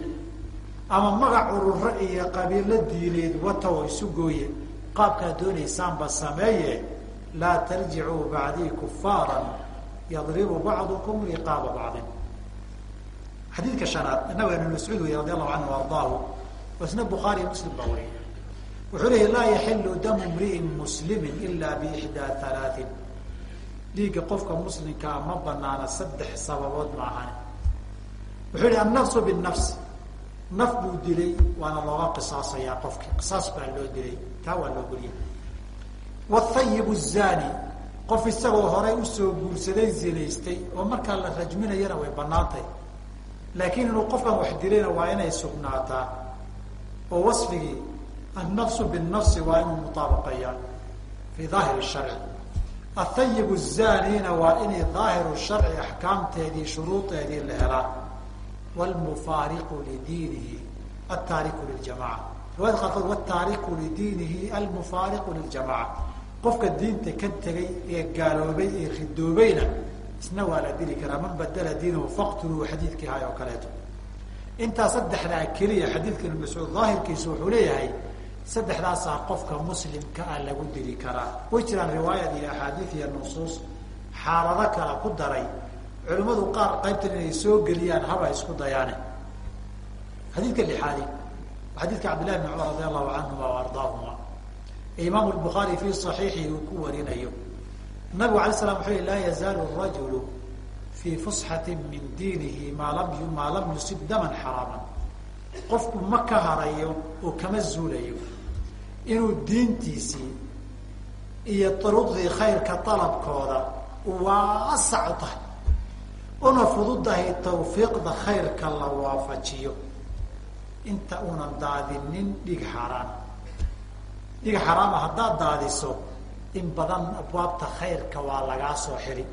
ama magac ururo iyo qabiilo diineed wata oo isu gooye qaabkaad doonaysaanba sameeye laa tarjicuu bacdii kufaaran yadribu bacdukum riqaaba bacdin. Xadiidka shanaad inaga ibn mascuud wey radi allahu canhu ardaahu isna bukhaariy muslim baa wariya wuxuu leeyahy laa yaxilu damu mri'in muslimin ila biixdaa halaatin dhiigga qofka muslimkaa ma banaana saddex sababood ma ahan wuxuu yihi annafsu binafs naf buu dilay waana looga qisaasayaa qofkii qisaas baa loo dilay taa waa loo goliyay wthayibu zani qof isagoo horay u soo guursaday zinaystay oo markaa la rajminayana way banaantay laakiin inuu qofkan wax dilayna waa inay sugnaataa oo wasfigii annafsu binafsi waa inuu mutaabaqeeyaa fi daahiri sharci. Athayibu zanina waa inay daahiru sharci axkaamteedii shuruudeedii la helaa. Wlmufaariqu lidiinihi ataariku liljamaca riwayad qaarkood wataariku lidiinihi almufaariqu liljamaca qofka diinta ka tegay ee gaaloobay ee ridoobayna isna waa la dili karaa. Man badala diinahu faqtuluu xadiidkii hay oo kaleeto intaa saddexdaa keliya xadiidka ibn mascuud daahirkiisu wuxuu leeyahay saddexdaasaa qofka muslimka ah lagu dili karaa. Way jiraan riwaayad iyo axaadiid iyo nusuus xaalado kala ku daray. Culimmadu qaar qaybtan inay soo geliyaan haba isku dayaane. Xadiidka lixaadi waa cabdillahi bn cumar radi allahu canhuma wa ee imaamu lbukhaari fii saxiixi uu ku warinayo. Nabigu alay slam wuxuu laa yazaalu rajulu fii fusxati min diinihi maa lam yusib daman xaraaman. Qofku ma ka harayo oo kama zuulayo. Inuu diintiisii iyo duruqdii khayrka dalabkooda waasac tahay. Una fududahay tawfiiqda khayrka la waafajiyo. Inta unan daadinin dhig xaaraan dhig xaraama haddaad daadiso in badan abwaabta khayrka waa lagaa soo xiri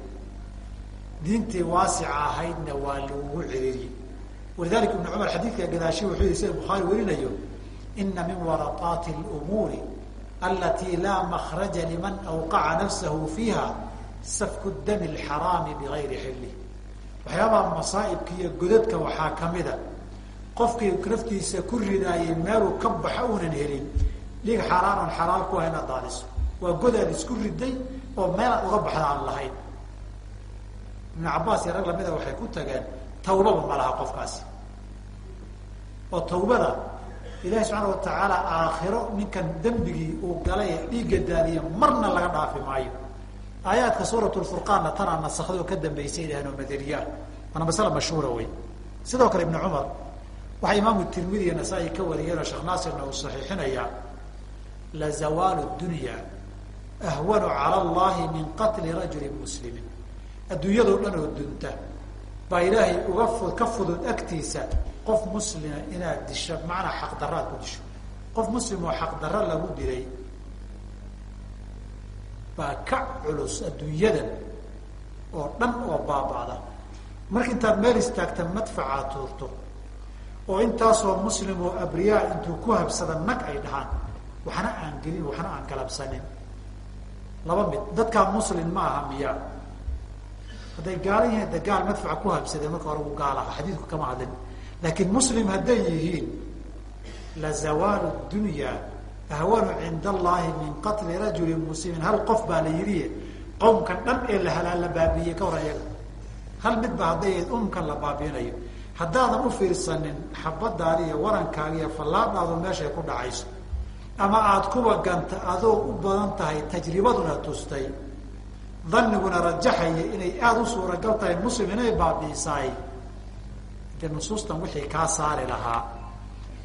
diintii waasica ahaydna waa lagugu celiyey walidalika ibnu cumar xadiidka gadaashi wuxuu yihi sida bukhaari warinayo ina min waraqaati lumuuri alatii laa makraja liman awqaca nafsahu fiiha safku dami alxaraami bigayri xilih waxyaabaha masaa'ibka iyo godadka waxaa kamida qofkii naftiisa ku ridaayay meeluu ka baxa uunan helin dhig xaaraanan xalaal ku ah inaad daadiso. Waa godaad isku riday oo meelaad uga baxda aan lahayn ibnu cabbaas iyo rag lamida waxay ku tageen tawbaba ma laha qofkaasi oo tawbada ilahi subxaana watacaala aakhiro ninkan dembigii uu galay ee dhiigga daadiya marna laga dhaafi maayo. Aayaadka suurat lfurqaanna tanaa nasakday oo ka dambaysay idhahan oo madaniyaa waana masala mashhuura wey sidoo kale ibnu cumar waxaa imaamu tirmidi iyo nasaa-i ka wariyeen oo sheekh naasirna uu saxiixinayaa la zawaalu dunya ahwanu cala allahi min qatli rajulin muslimin adduunyadoo dhan oo dunta. Baa ilaahay uga fu ka fudud agtiisa qof muslima inaad disho macnaa xaqdarraad ku disho. Qof muslim oo xaqdarra lagu dilay baa ka culus adduunyadan oo dhan oo baaba'da. Marka intaad meel istaagta madfacaa tuurto oo intaasoo muslim oo abriyaa intuu ku habsada nag ay dhahaan waxna aan gelin waxna aan galabsanin. Laba mid dadkaa muslim ma aha miya hadday gaala yihiin de gaal madfaca ku habsadee marka hore uu gaal xadiidku kama hadlin. Laakiin muslim hadday yihiin la zawaalu dunya ahwanu cinda allahi min qatli rajulin muslimin. Hal qof baa la yidhi qowmkan dhan ee la halaa la baabiiyey ka hor iyaga hal mid ba hadday umkan la baabiinayo haddaadan u fiirsanin xabadaadi iyo warankaaga iyo fallaadhaadu meeshay ku dhacayso. Ama aada kuwa ganta adoo u badan tahay tajribaduna tustay dhaniguna rajaxaya inay aada u suuragal tahay muslim inay baabiisaay dee nusuustan wixii kaa saari lahaa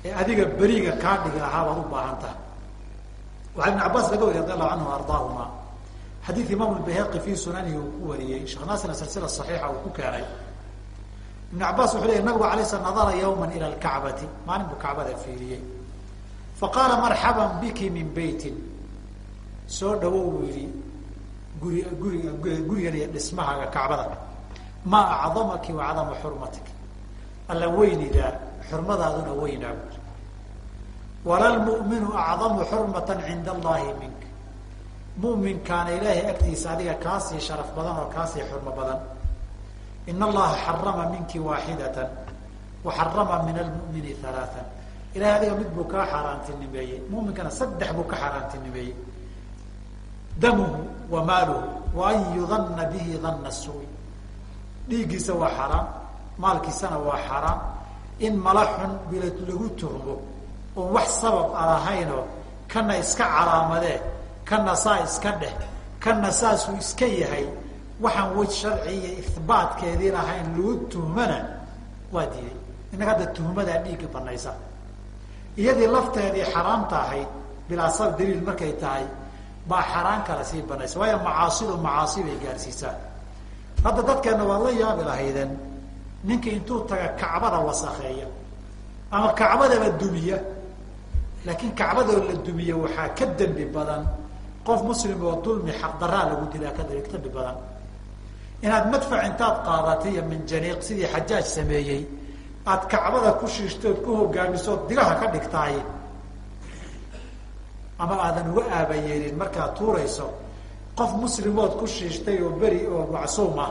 ee adiga beriga kaa dhigi lahaa baad u baahan tahay. Waxaa ibn cabaas laga wariy radi allahu canhu ardaahuma. Xadiid imaam bayhaqi fi sunanihi uu ku wariyey sheekh naasirna silsila saxiixa uu ku keenay. Ibn cabaas wuxuu leey nabigu alay sl nadara yawma ila lkacbati maalin buu kacbada fiiriyey. Faqaala marxaban biki min beytin soo dhawo uu yihi guri guriga gurigan dhismahaaga kacbada maa acdamaki wa acdama xurmatik. Alla weynidaa xurmadaaduna weynaa buuri wala lmu'minu acdamu xurmatan cinda allahi mink. Mu'minkaana ilaahay agtiisa adiga kaasii sharaf badan oo kaasii xurmo badan. In allaha xarama minki waaxidatan wa xarama min almu'mini halaaan ilahay adiga mid buu kaa xaaraantinimeeyey. Muminkana saddex buu ka xaaraantinimeeyey damuhu wa maaluhu wa an yudana bihi dana sui dhiiggiisa waa xaraam maalkiisana waa xaraam. In mala xun bila lagu tuhmo oon wax sabab a lahaynoo kana iska calaamadee kana saa iska dheh kana saasuu iska yahay waxaan wej sharci iyo ihbaatkeedii lahayn lagu tuhmana waa diiday. Innaga hadda tuhmadaa dhiigga banaysa iyadii lafteedii xaraamta ahayd bilaa daliil markay tahay baa xaraan kale sii banaysa waayo macaasidu macaasi bay gaarsiisaa hadda dadkeena waad la yaabi lahaydeen ninka intuu taga kacbada wasakheeya ama kacbadaba dumiya laakiin kacbadoo la dumiya waxaa ka dembi badan qof muslim oo dulmi xaqdaraa lagu dilaa ka dembi badan. Inaad madfac intaad qaadatay iyo minjaniiq sidii xajaaj sameeyey aad kacbada ku shiishtood ku hogaamisood digaha ka dhigtaay ama aadan uga aabayeelin markaad tuurayso qof muslimood ku shiishtay oo beri oo macsuum ah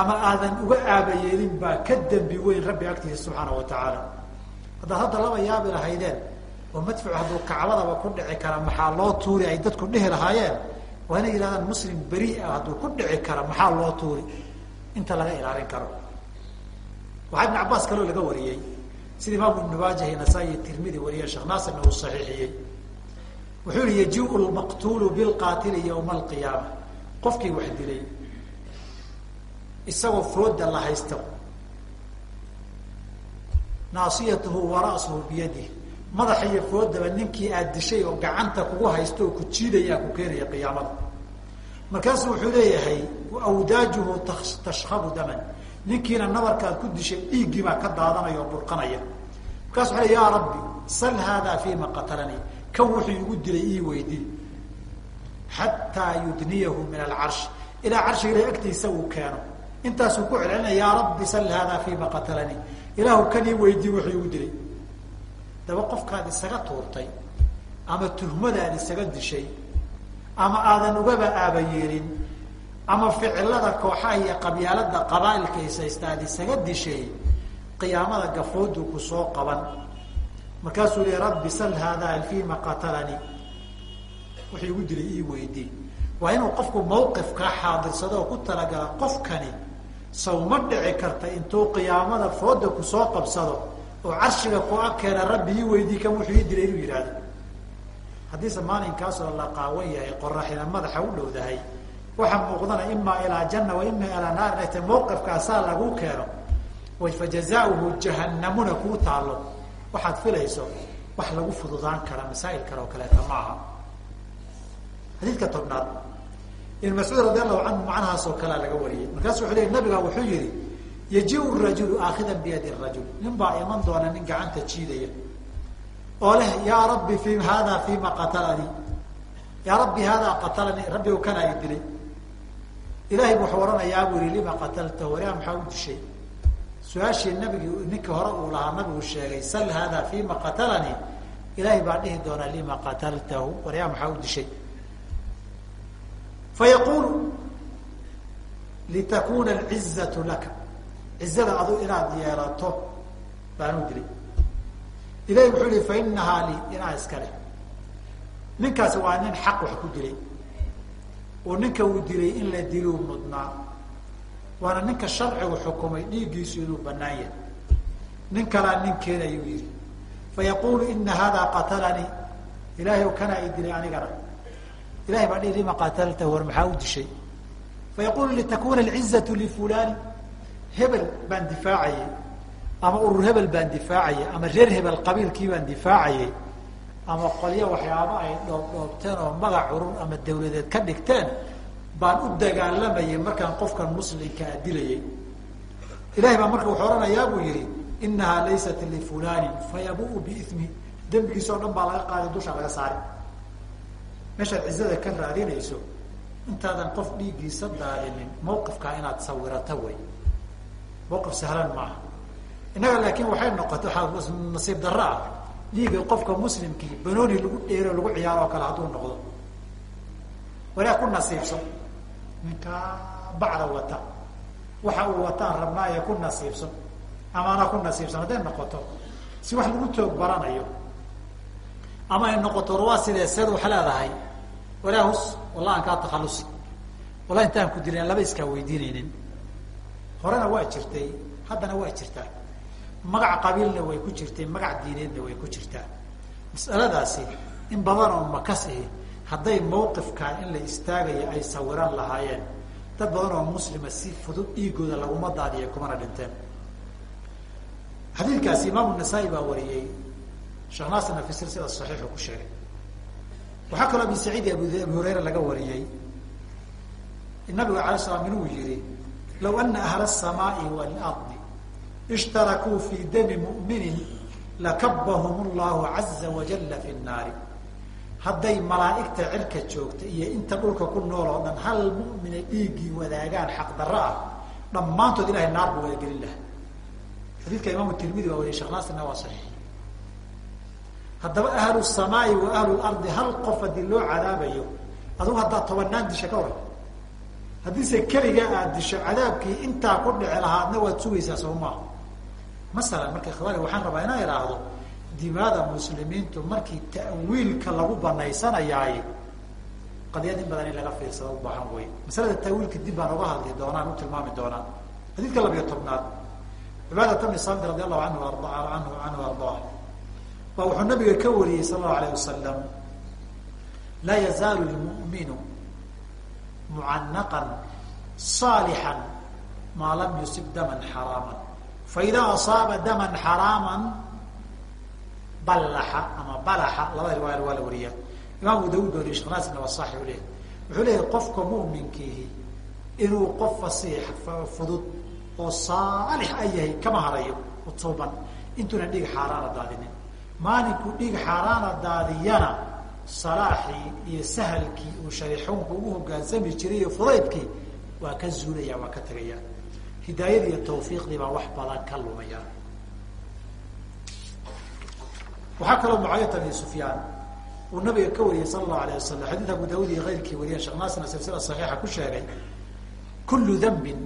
ama aadan uga aabayeelin baa ka dembi weyn rabbi agtiisa subxaana wa tacaala. Haddaad hadda laba yaabi lahaydeen oo madfuc hadduu kacbadaba ku dhici kara maxaa loo tuuri? Ay dadku dhihi lahaayeen? Waa inay yidhahdaan muslim beri ah hadduu ku dhici kara maxaa loo tuuri? Inta laga ilaalin karo. Waxaa ibn cabaas kaloo laga wariyey sida imaamu ibn maajah iyo nasaa-i tirmidi wariye sheekh naasirna uu saxiixiyey wuxuu yihi yajiu lmaqtuulu bilqaatili yawma alqiyaama. Qofkii wax dilay isagoo fooda la haysto naasiyatuhu wa ra'suhu biyadih madaxa iyo foodaba ninkii aad dishay oo gacanta kugu haysto oo ku jiidayaa ku keenaya qiyaamada markaasuu wuxuu leeyahay awdaajuhu tashhabu daman. Ninkiina nabarkaad ku dishay dhiiggii baa ka daadanaya oo burqanaya. Markaasu waa ya rabbi sal haadaa fima qatalanii kan wuxuu igu dilay ii weydii xataa yudniyahu min alcarsh ilaa carshiga ilahay agtiisa uu keeno. Intaasuu ku celcelinaya ya rabbi sal haadaa fima qatalanii. Ilaahu kan ii weydii wuxuu igu dilay. Daba qofkaad isaga tuurtay ama tuhmadaad isaga dishay ama aadan ugaba aabayeelin ama ficilada kooxaha iyo qabyaalada qabaailka ishaysta aad isaga dishay qiyaamada gafooduu ku soo qaban markaasuu li rabbi sal haadaa fima qatalanii wuxuu igu dilay ii weydii waa inuu qofku mawqifkaa xaadirsado oo ku talagala qofkani saw ma dhici karta intuu qiyaamada fooda ku soo qabsado oo carshiga ku akeena rabbi ii weydii kan wuxuu ii dilay inuu yihahdo haddiise maalinkaasoo la qaawan yahay qoraxina madaxa u dhowdahay waxaa muuqdana imaa ilaa janna wa imaa ilaa naar inay tahay lagu keeno fa jazauhu jahanamuna kuu taalo waxaad filayso wax lagu fududaan kara masaa'il kale oo kaleeta ma aha xadiidka tobnaad ibn mascuud radi allahu canhu macnahaasoo kalea laga wariyey. Markaasu wuxuu leey nabiga wuxuu yihi yajiu rajulu aakidan biyadi rajul. Nin baa iman doona nin gacanta jiidaya. Oo leh yaa rabbi fi haadaa fima qatalanii yaa rabbi haadaa qatalanii rabbi kanaa i dilay. Ilahay wuxuu ohanayaa buu yihi lima qataltahu? Waria maxaa u dishay su'aashii nabigi ninkii hore uu lahaa nabigu sheegay sal haadaa fima qatalanii? Ilahay baa dhihi doonaa lima qataltahu? Waryaa maxaa u dishay? Fayaqulu litakuna alcizatu laka cizada adu inaad yeelato baanu dilay. Ilahi wuxuu yihi fainahaa lii inaa iska leh. Ninkaasi waa nin xaq wax ku dilay. Oo ninka uu dilay in la diluu mudnaa waana ninka sharcigu xukumay dhiiggiisu inuu banaan yahay. Nin kalaa nin keenayuu yihi fayaqulu ina haadaa qatalanii ilahay o kanaa i dilay anigana. Ilahay baa dhihi lima qataltahu war maxaa u dishay? Fayaqulu litakuna alcizatu lifulani hebel baan difaacayay ama urur hebel baan difaacayay ama reer hebel qabiilkii baan difaacayay ama qolyo waxyaaba ay dhoobdhoobteen oo magac urur ama dawladeed ka dhigteen baan u dagaalamayay markaan qofkan muslimka a dilayay. Ilahay baa marka wuxuu ohanayaa buu yihi inahaa laysat lifulanin fayabuu biimi dembigiisa o dhan baa laga qaaday dusha laga saari meeshaad cizada ka raadinayso intaadan qof dhiiggiisa daadinin mawqifkaa inaad sawirato way. Mawqif sahlan maaha. Innaga laakin waxay noqotay waxaa nasiib darro ah. Dhiiga qofka muslimkii banooni lagu dheero lagu ciyaaro oo kale hadduu noqdo. Walaa ku nasiibsan ninkaa bacda wata. Waxa uu wataan rabnaa ee ku nasiibsan. Ama anaa ku nasiibsan hadday noqoto si wax lagu toog baranayo. Ama ay noqoto rawaa sidee seed wax leedahay? Walaa hus wallah aan kaa takhalusi wallah intaan ku dilin laba iskaa weydiinaynin. Horena waa jirtay haddana waa jirtaa. Magac qabiilna way ku jirtay magac diineedna way ku jirtaa. Mas'aladaasi in badan oo makas ahi hadday mawqifkaa in la istaagayo ay sawiran lahaayeen. Dad badan oo muslima si fudud iigooda laguma daadiya kumana dhinteen. Xadiidkaas imaamu nasaa-i baa wariyey sheekh naasirna fisir sida saxiixu ku sheegay. Waxaa kaloo abi saciid abu hureyre laga wariyey. Nabigu alay slam inuu yihi law ana ahla الsamaai walardi ishtarakuu fii dami muminin lakabahum llahu caza wajala fi nnaari hadday malaa'igta cirka joogta iyo inta dhulka ku nool oo dhan hal mu'mina dhiiggii wadaagaan xaqdarro ah dhammaantood ilahay naar buu wada gelin lahaa. Xadiidka imaamu tirmidi waa wariye shekh naasirna waa saxiix. Haddaba ahlu samaai wa ahlu lardi hal qof haddii loo cadaabayo adugu haddaad tobanaan disha ka waran haddiise keligaa aad disho cadaabkii intaa ku dhici lahaadna waad sugaysaa soo maaha masalan marka khawari waxaan rabaa inaan idhaahdo dimaada muslimiintu markii ta'wiilka lagu banaysanayaaye qadiyad badan in laga fiirsado u baahan wey masalada ta'wiilka dib baan oga hadli doonaan u tilmaami doonaa. Xadiidka labiyo tobnaad cibaadata bni samit radi allahu anhu anhu anhu ardaa baa wuxuu nabiga ka wariyey sala allahu alayh wasalam laa yazaalu lmu'minu mucanaqan saalixan maa lam yusib daman xaraama faidaa asaaba daman xaraama ballaxa ama balaxa labada riwaaya waa la wariyaa imaam abu daud baa wariya shekh naasirna waa leeyahy wuxuu leeyahay qofka mu'minkiihi inuu qof fasiix fudud oo saalix a yahay kama harayo utuuban intuuna dhig xaaraana daadinin. Maalinkuu dhig xaaraana daadiyana salaaxii iyo sahalkii uu shariixoonku ugu hogaansami jiray iyo fudaydkii waa ka zuulaya waa ka tegaya hidaayadii iyo tawfiiqdii baa wax badan ka lumaya waxaa kaloo mucaayat abi sufyaan. Uu nabiga ka wariyey sala allahu alayh wasalam xadiid abu daawud iyo keyrkii wariya sheekh naasirna silsila saxiixa ku sheegay kullu dambin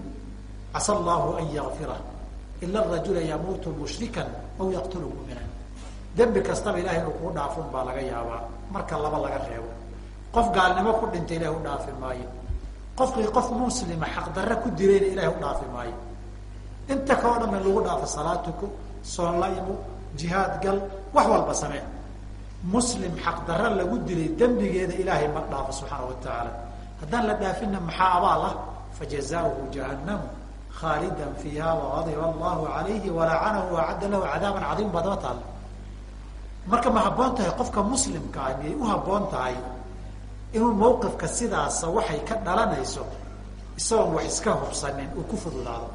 casa allahu an yakfirah ila arajula yamuutu mushrikan aw yaqtulu mu'minan. Dembi kastaba ilahay inuu kuu dhaafun baa laga yaabaa. Marka laba laga reebo. Qof gaalnimo ku dhintay ilahay u dhaafi maayo. Qofkii qof muslima xaqdarre ku dilayna ilahay u dhaafi maayo. Inta kao dhan in lagu dhaafo salaatuku soonla imo jihaad gal wax walba samee. Muslim xaqdarre lagu dilay dembigeeda ilaahay ma dhaafo subxaana wa tacaala haddaan la dhaafinna maxaa abaal ah fajazauhu jahannamu khaalida fiiha wagadiba allahu alayhi walacanahu waacadda lahu cadaaban cadiim baa daba taalla. Marka ma habboon tahay qofka muslimka ah miyay u habboon tahay inuu mawqifka sidaasa waxay ka dhalanayso isagoon wax iska hubsanin uu ku fududaado.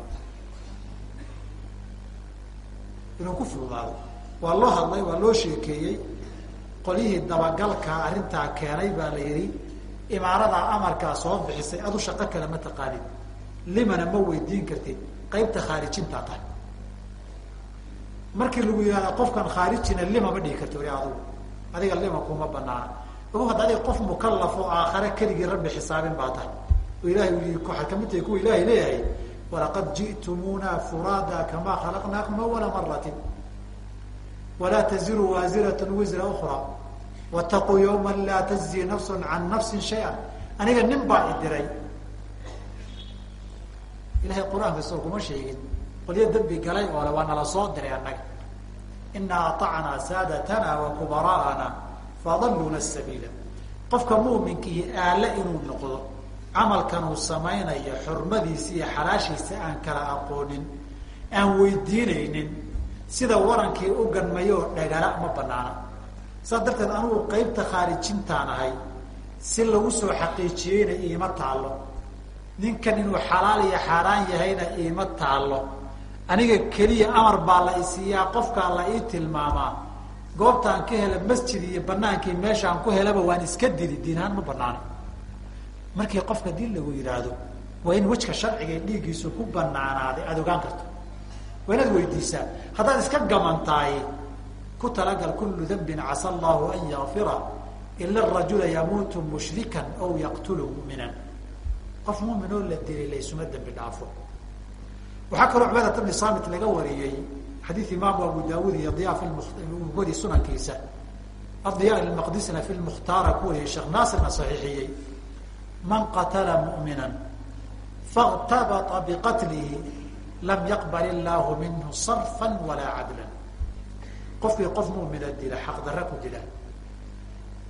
Inuu ku fududaado waa loo hadlay waa loo sheekeeyey. Qolyihii dabagalka arrintaa keenay baa la yidhi imaaradaa amarkaa soo bixisay adu shaqo kale ma taqaanid. Limana ma weydiin kartid. Qaybta khaarijintaa tahay. Markii lagu yihahda qofkan khaarijina lima ma dhihi karti adugu adiga lima kuma banaana ogu hadda adiga qof mukalaf oo aakhare keligii rabbi xisaabin baa tahay. Oo ilahay waxaad ka mid tahay kuwa ilaahay leeyahay. Walaqad ji'tumuuna furaada kamaa khalaqnaakum awala maratin walaa taziru waasirat wisra ukra wataquu yawma laa tajzi nafsu can nafsin shaya aniga nin baa i diray ilahay qur'aanka soo kuma sheegin qolyo dembi galay oo le waa nala soo diray annaga inaa aطacnaa saadatana wa kubara'ana faadaluna sabiila qofka mu'minkiihi aale inuu noqdo camalkan uu samaynayo xurmadiisa iyo xalaashiisa aan kala aqoonin aan weydiinaynin sida warankii u ganmayo dhagala ma banaana saas darteed anugu qaybta khaarijintaan ahay si lagu soo xaqiijiyeyna iima taallo. Ninkan inuu xalaal iyo xaaraan yahayna iima taallo. Aniga keliya amar baa la isiiyaa qofkaa la ii tilmaamaa. Goobtaan ka hela masjid iyo banaankii meeshaan ku helaba waan iska dili diinahaan ma banaana markii qofka dil lagu yidhaahdo waa in wejka sharciga dhiiggiisu ku banaanaaday aada ogaan karto waa inaad weydiisaa haddaad iska gamantahay ku talagal kullu dambin casa allahu an yakfira ila rajula yamuutu mushrikan aw yaqtulu mu'minan. Qof mumin oo la dilay laysuma dembi dhaafo. Waxaa kaloo cubadat bni samit laga wariyey xadiid imaamu abu daawud iyo diya wari sunankiisa. Adiya maqdisna fi lmukhtaara ku wariyay sheekh naasirna saxiixiyey. Man qatala mu'mina faاktabata biqatlihi lam yaqbal illaahu minhu sarfa walaa cadlan qofkii qof mumina dila xaqdarra ku dila.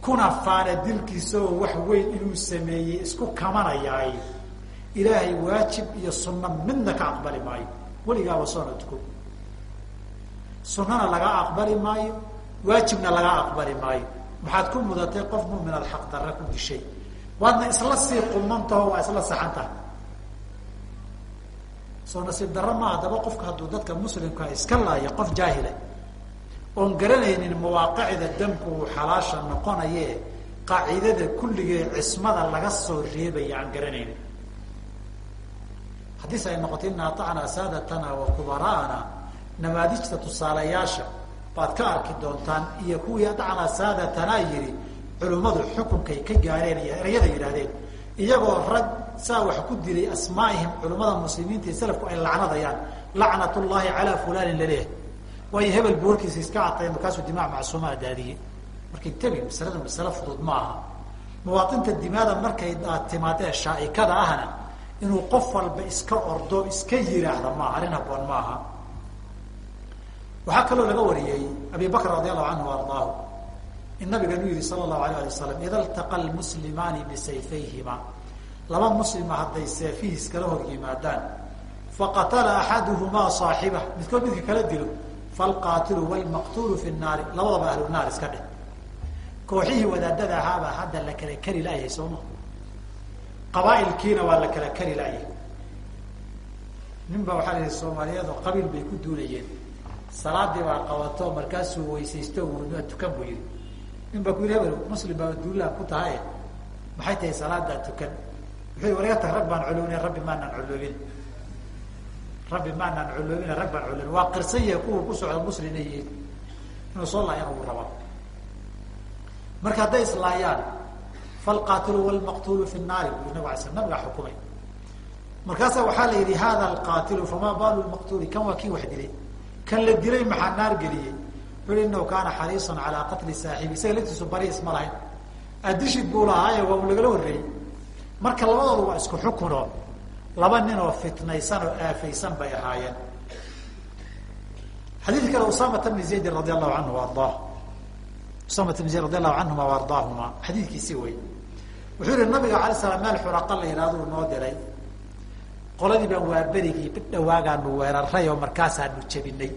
Kuna faana dilkiisa oo wax weyn inuu sameeyey isku kamanayaay ilaahay waajib iyo sunna midna ka aqbali maayo. Weligaaba soona tuko sunnana lagaa aqbali maayo waajibna lagaa aqbali maayo. Maxaad ku mudatay qof mumin ad xaq darra ku dishay? Waadna isla sii qumantaho waa isla saxantaha soo nasiib darra ma haddaba qofka hadduu dadka muslimka iska laayo qof jaahila oon garanaynin mawaaqicda damku uu xalaasha noqonaye qaacidada kulligee cismada laga soo reebaya aan garanaynin. Haddiise ay noqoto ina aطacnaa saadatana wa kubara'ana namaadijta tusaalayaasha baad ka arki doontaan iyo kuwii aطacnaa saadatanaa yihi culimmadu xukunkay ka gaareen iyo ereyada yidhahdeen iyagoo rag saa wax ku dilay asmaa'ihim culimmada muslimiinta salafku ay lacnadayaan. Lacnat llahi calaa fulanin la leeyahay waayo hebel boorkiisa iska cadtay markaasuu dimac macsuumaa daadiyey. Markay tebi masalada masale fudud ma aha. Muwaatinta dimaada markay aad timaadee shaaikada ahna inuu qof walba iska ordo iska yiraahda maaha arrin haboon ma aha. Waxaa kaloo laga wariyey abi bakr radi allahu canhu ardaahu in nabigan u yihi sala allahu alayh ali wasalam ida ltaqa lmuslimaani bisayfayhima laba muslima hadday seefihiis kala hor yimaadaan faqatala axaduhumaa saaxibah midkood midka kala dilo falqaatilu wlmaqtulu fi naari labadaba ahlu naar iska dheh kooxihii wadaadada ahaabaa hadda la kala kari laayahay sooma qabaailkiina waa la kala kari laayahay nin ba waxaa la yihi soomaaliyeed oo qabiil bay ku duulayeen. Salaadii baa qabato markaasuu weysaysto tukan buu yihi nin ku yihi hebel muslim baa duulaan ku tahaye maxay tahay salaadaa tukan wuxuu war iga tag rag baan culownin rabbi maanaan culoobin rabbi maanaan culoobin rag baan culoobin waa qirsan yahay kuwa ku socda muslina yihiin. Inuu soo laayana uu rabaa. Marka hadday islaayaan falqaatilu wlmaqtulu fi naari bu nabig ala sl nabigaa xukumay. Markaasa waxaa la yidhi hada alqaatilu famaa baalu lmaqtuli kan waa kii wax dilay. Kan la dilay maxaa naar geliyey? Wuxu inahu kaana xariisan calaa qatli saaxibi. Isaga laftiisu bari isma lahayn. Adishid buu lahaaye waa lagala horreeyey marka labadooda waa isku xukuno laba nin oo fitnaysan oo aafaysan bay ahaayeen. Xadiid kale usamata bni zaydin radi allahu canhu ardaa usamat bn zayd radi allahu canhuma ardaahuma. Xadiidkiisi wey wuxuu yihi nabiga alay slam meel xuraqa la yihahdo noo diray. Qoladii baan waa berigii bidhawaagaanu weeraray oo markaasaanu jebinay.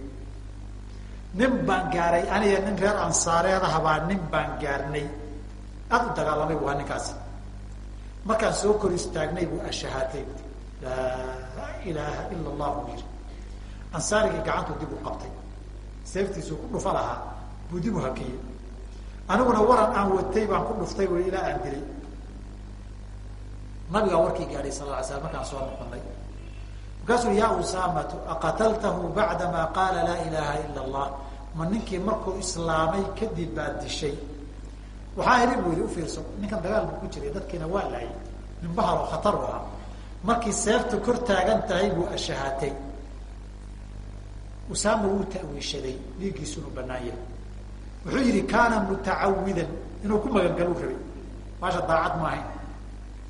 Nin baan gaaray aniga nin reer ansaareedaha baa nin baan gaarnay. Aada u dagaalamay bu ninkaasi markaan soo kor istaagnay buu ashahaatay. Laa ilaaha ila allah buu yihi ansaarigii gacantu dib u qabtay. Seeftiisuu ku dhufa lahaa buu dib u hakiyey. Aniguna waran aan watay baan ku dhuftay wy ilaa aan dilay. Nabigaa warkii gaadhay sal la slam markaan soo noqonay markaasuu ya usamatu aqataltahu bacdama qaala laa ilaha ila allah ma ninkii markuu islaamay kadib baad dishay waxaa idhi bu yidhi ufiirso ninkan dagaal buu ku jiray dadkiina waa laayay nin bahal oo khatar u ahaa markii seefta kor taagan tahay buu ashahaatay. Usaama wuu ta'wiishaday dhiiggiisunu banaan wuxuu yihi kaana mutacawidan inuu ku magangaluu rabay. Maasha daacad maahayn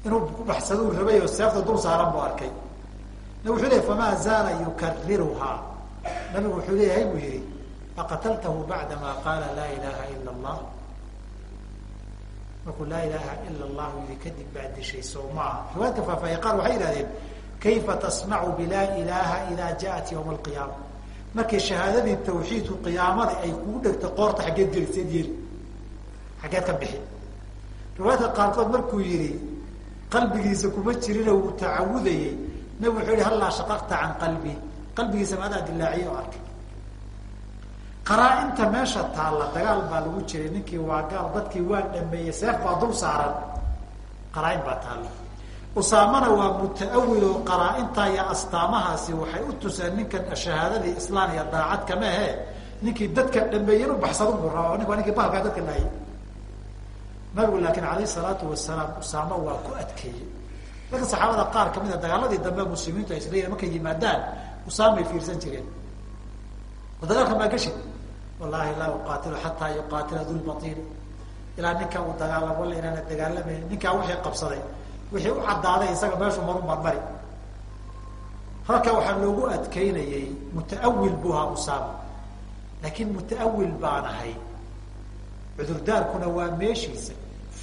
inuu ku baxsaduu rabay oo seefta dul saaran buu arkay. Nabig wuxuu leey famaa zaala yukariruhaa nabigu wuxuu leeyahay buu yihi aqataltahu bacdama qaala laa ilaha ila allah markuu laa ilaha ila allahu yihi kadib baa dishay soo maaha riwaayadka faafaahiye qaar waxay yihahdeen kayfa tasnacu bilaa ilaha ida jaءat ywma alqiyaama? Markay shahaadadii tawxiidku qiyaamada ay kugu dhegto qoorta xaggeed geliseed yeli xaggeed ka bixi. Riwaayadka qaarkood markuu yihi qalbigiisa kuma jirino wuu tacawudayey nabig wuxuu yihi hallaa shaqaqta can qalbi. Qalbigiisa maadaa dilaaciye oo arkay qaraa-inta meesha taalla dagaal baa lagu jiray ninkii waa gaal dadkii waa dhameeyey seef baa dul saaran. Qaraa-in baa taalla. Usaamana waa muta-awil oo qaraa-inta iyo astaamahaasi waxay u tuseen ninkan shahaadadii islaan iyo daacad kama ahe ninkii dadka dhameeyey inu baxsado buu rabaa nink waa ninkii bahalkaa dadka laayay. Nabigu laakiin alayh salaatu wasalaam usaamo waa ku adkeeyey. Dadka saxaabada qaar ka mid a dagaaladii dambe muslimiintu ay isleeyihin markay yimaadaan usaamay fiirsan jireen. Oo dagaalkan baa wallahi laa uqaatilu xataa yuqaatila dulbatin ilaa ninkaa uu dagaalamo walla inaana dagaalamayn ninkaa wixii qabsaday wixii u caddaaday isaga meeshu marun baan mari halkaa waxaa loogu adkeynayay muta-awil buu ahaa usaama. Laakiin muta-awil baan ahay. Cudurdaarkuna waa meeshiisa.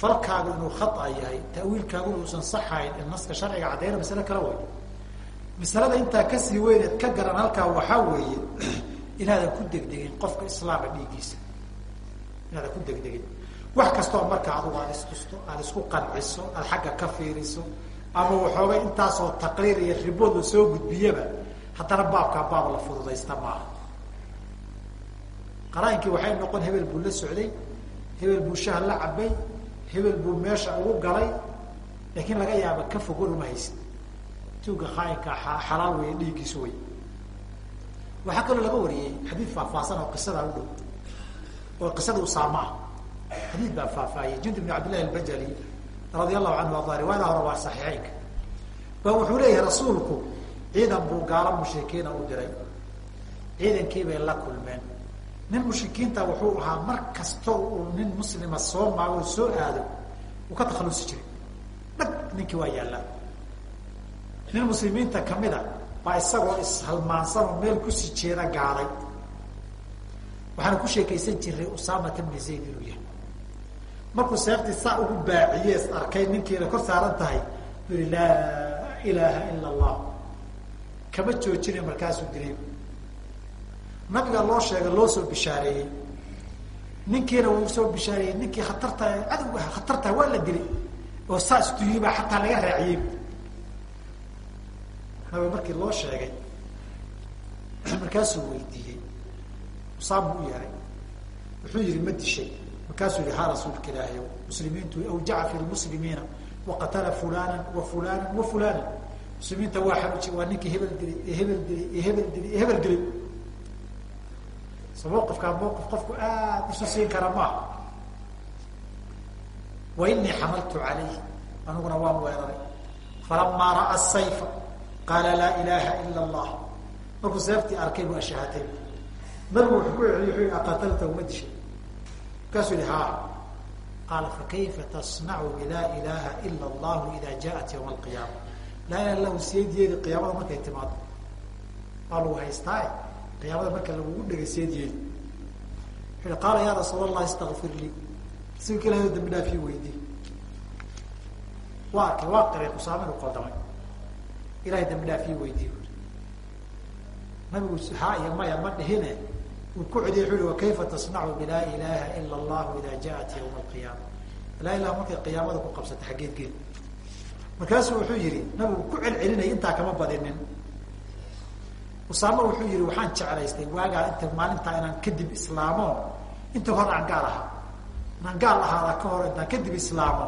Falkaagu inuu khata yahay tawiilkaaguna uusan saxayn in naska sharciga caddayna masale kala way masalada intaa ka sii weyneed ka garan halkaa waxaa weeye inaadan ku degdegin qofka islaamka dhiiggiisa. Inaadan ku degdegin. Wax kastoo marka adugu aad istusto aada isku qanciso aada xagga ka fiiriso ama waxoogay intaasoo taqriir iyo ribood la soo gudbiyaba haddana baabkaa baab la fududaysta maaha. Qaraayinkii waxay noqon hebel buu la socday hebel buu shaha la cabay hebel buu meesha ugu galay laakiin laga yaaba ka fog war uma haysid tuuga khaainka xalaal wey dhiiggiisu wey waxaa kaloo laga wariyey xadiid faahfaahsan oo qisadaa u dhow oo qisada usaama ah xadiid baa faahfaahiyey jundi bn cabdillahi albajali radia allahu canhu arda riwaayada hore waa saxiixeynka ba wuxuu leeyahay rasuulku ciidan buu gaalo mushrikiina u diray. Ciidankii bay la kulmeen. Nin mushrikiinta wuxuu ahaa mar kasta uu nin muslima soo maago soo aado uu ka takhalusi jiray. Dhag ninkii waa yaallaa nin muslimiinta kamida baa isagoo ishalmaansan oo meel ku sii jeeda gaaday waxaana ku sheekaysan jiray usaamata bni zayd inuu yahay. Markuu seeftii saa ugu baaciye arkay ninkiina kor saaran tahay yihi laa ilaaha ila allah kama joojina markaasuu dilay. Nabiga loo sheegay loo soo bishaareeyey. Ninkiina wuu soo bishaareeyey. Ninkii khatarta cadowga aha khatarta waa la dilay. Oo saas tuyii baa xataa laga raaciyey nabiga markii loo sheegay markaasuu weydiiyey usaam u yahay. Wuxuu yihi ma dishay. Markaasuu yihi ha rasuulka ilaahay muslimiintu awjaca fi lmuslimiina waqatala fulana wa fulana muslimiinta waa xanuji waa ninkii hebel dilay hebel dilay hebel dilay hebel dilay. So mawqifkaa mawqif qofku aad isu siin kara maaha. Wa inii xamaltu calayh aniguna waan weeraray. Falamaa ra'a sayfa qaala laa ilaha ila allah markuu seeftii arkay bu ashahatay nabigu wuxuu ku celiy wuxuu yihi aqatalta uma dishay. Markaasuu yihi ha qaala fakayfa tasnacu bilaa ilaha ila allahu ida jaءat ywma alqiyaama? Laa ilaha lahu seediyeedi qiyaamada markay timaado. Waa lagu haystaa qiyaamada marka lagugu dhegay seediyeedi wuxu hi qaala ya rasuul allah istakfir lii. Rasuulka ilahi dambi dhaaf ii weydii. Waa arkay waa qiray kusaama inu qaldamay ilahay dambi dhaaf ii weydii bui nabigu ha iyo maya ma dhihine uu ku celiye wuxu uhi wakayfa tasnacu bilaa ilaha ila allahu ida jaءat ywma alqiyaama laa ilah markay qiyaamada ku qabsata xaggeed geed markaasuu wuxuu yihi nabigu ku celcelinaya intaa kama badinin. Usaama wuxuu yihi waxaan jeclaystay waagaa inta maalintaa inaan kadib islaamo. Inta hor aan gaal ahaa. Inaan gaal ahaada ka hor intaan kadib islaamo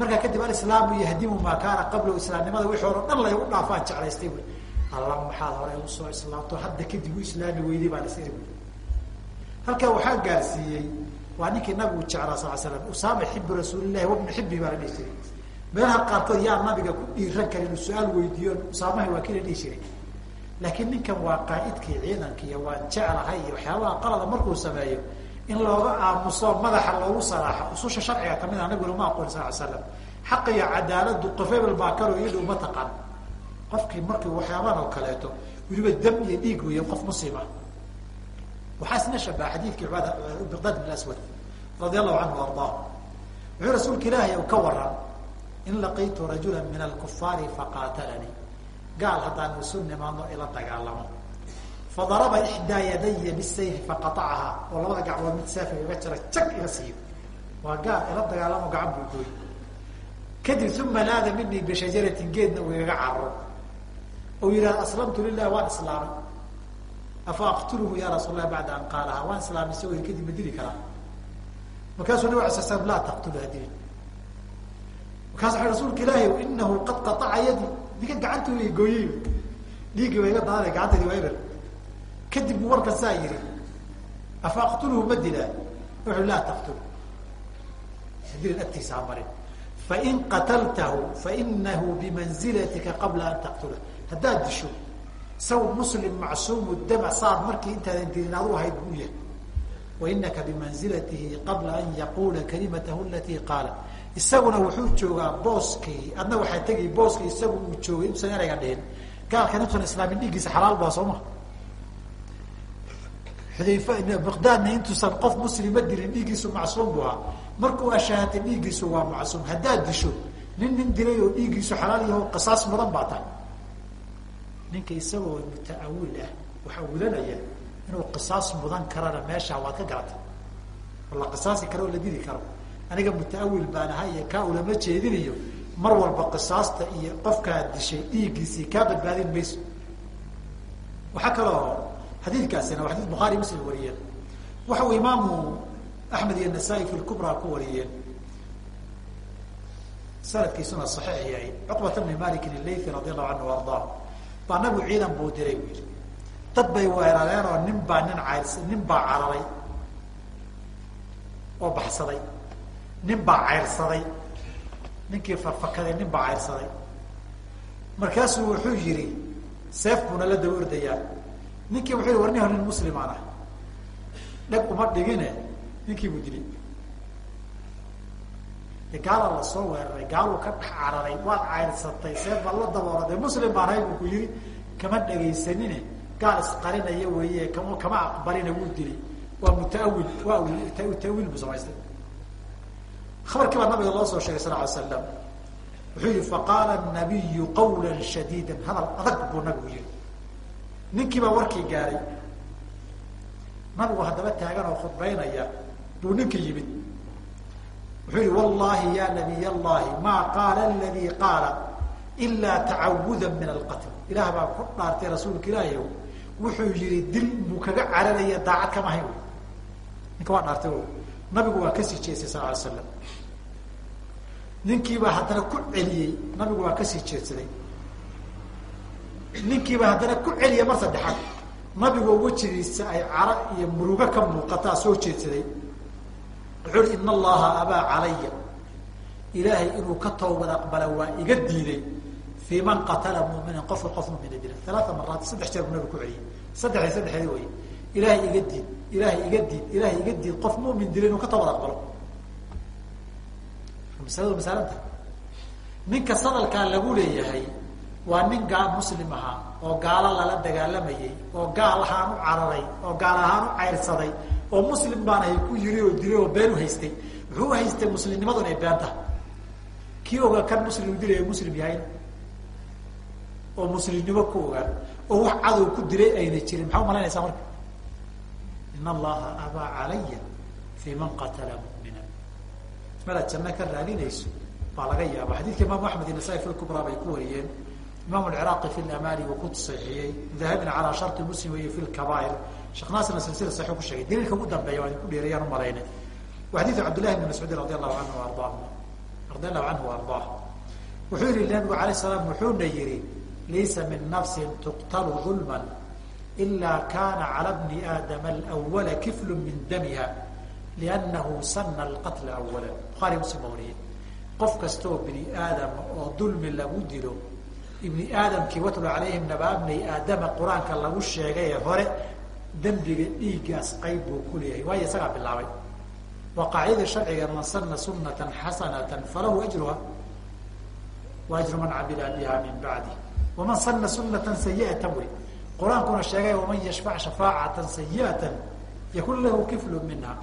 markaa kadib alislaamu yahdimu maa kaana qablahu islaamnimada wixii hore dhan laygu dhaafaan jeclaystay bu alla maxaad hore u soo islaamto hadda kadib u islaami weyday baan isiri bu halkaa waxaa gaarsiiyey waa ninkii nabigu jeclaa sal slam usaama xibu rasuulillahi wabnu xibi baa la dhihi jiray. Meelaha qaarkood yaa nabiga ku dhiiran kara inuu su'aal weydiiyo usaamaha waa kii la dhihi jiray. Laakiin ninkan waa qaa'idkii ciidanka iyo waan jeclahay iyo waxyaabaha qalada markuu sameeyo in looga aamuso madaxa loogu saraaxo ususha sharciga ka mid a nabiguna ma aqoon sal slam xaq iyo cadaaladu qof hebel ma taqaan. Qofkii markii waxyaabahan oo kaleeto weliba dam iyo dhiig weeye qof muslima waxaa isna shabaha xadiidkii biqdaad bin aswad radi allahu canhu ardaa wuxuu rasuulka ilaahay ka waran in laqiitu rajula min alkufaari faqaatalanii gaal haddaan isu nimaadno ila dagaalamo fadaraba ixdaa yadaya bisayfi faqaacaha oo labada gacmood mid saafi iga jara jag iga siiyo waa gaal ila dagaalamo gacan buu gooy kadib uma naada minii bishajaratin geedna uu igaga carro ou yidhahda aslamtu lilah waan islaamay afa aqtuluhu ya rasuul lah bacda an qaalaha waan islaamay isagoo kadib ma dili karaa markaasuu nabig ala sl slam laa taqtulha dilin markaas waa rasuulka ilaahi inahu qad qaaca yadi ninka gacantu i gooyey dhiiggii waa iga daanay gacantaydi waa eber kadib buu warkan saa yihi afa aqtuluhu ma dilaa wuxu laa taqtul. Dilin agtiisa ha marin fain qataltahu fainahu bimanzilatika qabla an taqtula. Haddaad disho saw muslim macsuumu dama saad markii intaadan dilin adu ahayd buu yahay. Wainaka bimanzilatihi qabla an yaquula kalimatahu alatii qaala isaguna wuxuu joogaa booskii adna waxaa tegi booskii isagu uu joogay intuusan erayga dhihin. Gaalkan intuusan islaamin dhiiggiisa xalaal baa soo ma miqdaadna intuusan qof muslima dilin dhiiggiisu macsuum bu ahaa. Markuu ashaahatay dhiiggiisu waa macsuum. Haddaad disho nin nin dilay oo dhiiggiisu xalaal yaho qisaas mudan baa tahay. Ninka isagoo muta'awil ah waxaa wilanaya inuu qisaas mudan karana meeshaa waad ka garatay. Oo la qisaasi karo la dili karo. Aniga mutaawil baan ahay iyo kaa ulama jeedinayo mar walba qisaasta iyo qofkaad dishay dhiiggiisii kaa badbaadin mayso. Waxaa kaloo xadiidkaasina waa xadis bukhaari muslim wariyeen. Waxa uu imaamu axmed iyo nasaa-i fi lkubra ku wariyeen. Sanadkiisuna saxiix yahay. Cuqbata bni malikin ilaythi radi allahu canhu ardaa baa nabigu ciidan buu diray bu yihi dad bay weerareen oo nin baa nin cayrs nin baa cararay oo baxsaday. Nin baa cayrsaday. Ninkii farfakaday nin baa cayrsaday. Markaasuu wuxuu yihi seef buuna la daba ninkii wuxuu yihi war nin nin muslimaan ah dheg uma dhigine ninkii buu dilay de gaala la soo weeraray gaaluu ka dhex cararay waad cayrsatay seef baad la daboora dee muslim baan ahay buu ku yihi kama dhegaysanine gaal isqarinaya weeye kama kama aqbalina wuu dilay waa mutaawil waa tawiil buu samaystay. Abarkii baa nabiga loo soo sheegay sal ly slam wuxuu yihi faqaala nabiyu qawla shadiida hadal adag buu nabigu yihi ninkii baa warkii gaaray. Nabigu haddaba taagan oo khudbaynaya buu ninkii yimid. Wuxuu yihi wallahi ya nabiy allahi maa qaala aladii qaala ilaa tacawuda min alqatl. Ilaah baa ku dhaartay rasuulka ilaahi wuxuu yihi dil buu kaga cararaya daacad kama hayn. Ninka waa dhaartay nabigu waa ka sii jeestay sal alay slam ninkiibaa haddana ku celiyey nabigu waa ka sii jeedsaday ninkiibaa haddana ku celiyay mar saddexaad. Nabigoo wejigiisa ay cara iyo murugo ka muuqataa soo jeedsaday. Wuxuu hi ina allaha abaa calaya. Ilaahay inuu ka toobad aqbala waa iga diiday fii man qatala muminan qofka qof mumina dila alaaa maraat saddex jeer buu nabigu ku celiyey saddexda saddexeedi way. Ilaahay iga diid ilaahay iga diid ilaahay iga diid qof mumin dila inuu ka toobad aqbalo. Masaladu masalanta ninka sadalkaa lagu leeyahay waa nin gaal muslim ahaa oo gaalo lala dagaalamayay oo gaal ahaan u cararay oo gaal ahaan u cayrsaday oo muslim baan ahay ku yiri oo dilay oo been u haystay. Wuxuu u haystay muslimnimadu inay been kii ogaa kan muslim u dilaya muslim yahayn oo muslimnimo ku ogaan oo wax cadow ku dilay ayna jirin? Maxaa umalaynaysaa marka? In allaha abaa calaya fi man qatala mumina madaad janno ka raadinayso baa laga yaaba xadidka imaamu axmed iyo nasaa-i bay ku wariyeen imam alciraaqi fi lamali wuu ku saxiixiyey dahabina calaa sharti muslim wey fi lkabair sheekh naasirna silsila saxiix ku sheegay daliilka ugu dambeeya waa idinku dheerayaan umalaynay wa xadiidu cabdillahi mascuudin radi allahu anhu ardaa radi allahu canhu ardaah. Wuxuu yihi nabigu alayh salaam wuxuuna yihi laysa min nafsin tuqtalu dulman ila kana cala bni aadama alwala kiflu min damiha liannahu sana alqatla awala buhaari muslim baa wariyey qof kasta oo bini aadama oo dulmi lagu dilo ibni aadamkii watlu calayhim nababnay aadama qur'aanka lagu sheegay ee hore dembiga dhiiggaas qayb buu ku leeyahay. Waayo isagaa bilaabay. Waa sharciga man sana sunata xasanata falahu ajruha wa man camila biha min bacdi. Waman sana sunata sayiatan wey. Qur'aankuna sheegay waman yashfac shafaacatan sayiatan yakun lahu kiflu minha.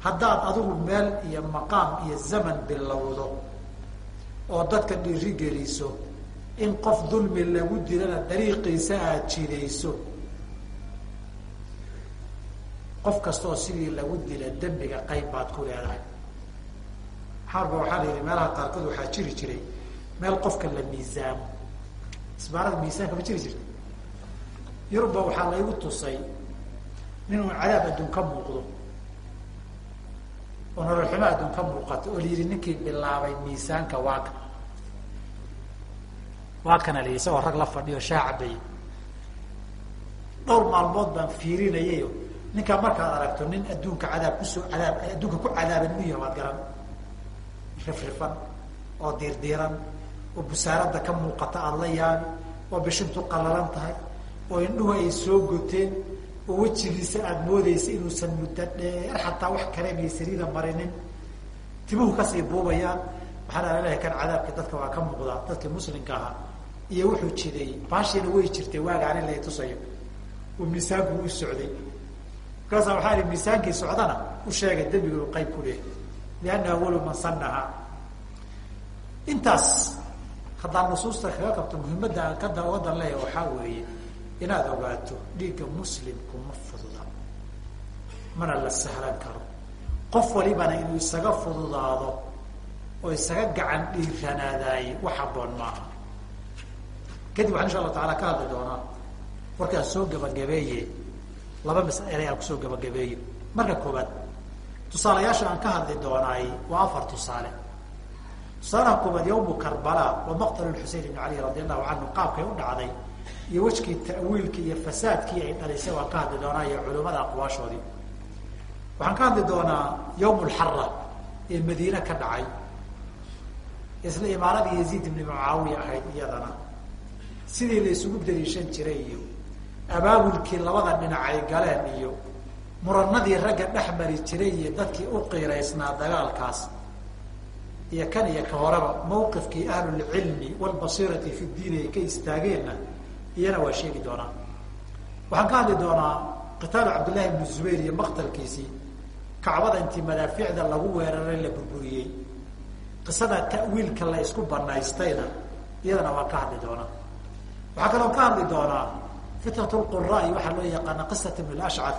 Haddaad adigu meel iyo maqaam iyo zaman bilowdo oo dadka dhiiri in qof dulmi lagu dilana dariiqiisa aada jidayso. Qof kastaoo sidii lagu dila dembiga qayb baad ku leedahay. Xaarba waxaa la yidhi meelaha qaarkood waxaa jiri jiray meel qofka la miisaamo. Isbaarada miisaanka ma jiri jirta yurubba waxaa laygu tusay ninuu cadaab adduun ka muuqdo. Oo nololxumo adduun ka muuqato. Oo la yidhi ninkii bilaabay miisaanka waaka waa kana isagoo rag la fadhiyo shaa cabayay dhowr maalmood baan fiirinayayo ninkaa markaad aragto nin adduunka cadaab ku soo cadaab adduunka ku cadaaban inuu yahay waad garan. Rifrifan oo diirdiiran oo busaaradda ka muuqata aada la yaabi oo bishintu qalalan tahay oo indhuhu ay soo goteen oo wejigiisa aada moodeysa inuusan muddo dheer xataa wax kareemaya sariida marinin. Timuhu ka sii buubayaan. Waxaan alalahay kan cadaabka dadka waa ka muuqdaa dadkii muslimka ahaa iyo wuxuu jiday baashiina way jirtay waagaan in lay tusayo. Oo miisaanku u socday. Markaasa waxaa ihi miisaankii socdana u sheegay dembigu qayb ku leehay lianna awalu man sanaha intaas haddaan nusuusta kaga qabto muhimadda aan ka dawadan leeya waxaa weeye inaad ogaato dhiigga muslimku ma fududa mana la sahlan karo. Qof walibana inuu isaga fududaado oo isaga gacan dhiiranaadaayey wax haboon maaha kadib waxaan insha allahu taala ka hadli doonaa warkaan soo gabagabeeye laba mas'ale aan ku soo gabagabeeyo marka koobaad tusaalayaasha aan ka hadli doonaay waa afar tusaale. Tusaalaha koobaad yawmu karbala wa maqtal xusein ibn cali radi allahu canhu qaabkay u dhacday iyo wejkii ta'wiilkii iyo fasaadkii ay dhalisay waan ka hadli doonaa iyo culimada aqwaashoodii. Waxaan ka hadli doonaa yawm lxara ee madiine ka dhacay. Isla imaaradii yaziid ibni mucaawiya ahayd iyadana sidii la isugu daliishan jiray iyo abaabulkii labada dhinac ay galeen iyo muranadii ragga dhex mari jiray iyo dadkii u qiiraysnaa dagaalkaas iyo kan iyo ka horeba mawqifkii ahlulcilmi walbasiirati fi diin ay ka istaageenna iyana waa sheegi doonaa. Waxaan ka hadli doonaa qitaalu cabdillahi ibnu zubayr iyo maqtalkiisii kacbada intii madaaficda lagu weeraray la burburiyey. Qisada ta'wiilka la isku banaystayna iyadana waan ka hadli doonaa waxaa kaloo ka hadli doonaa fitnat lquraai waxaa loo yaqaana qisat ibn lashcad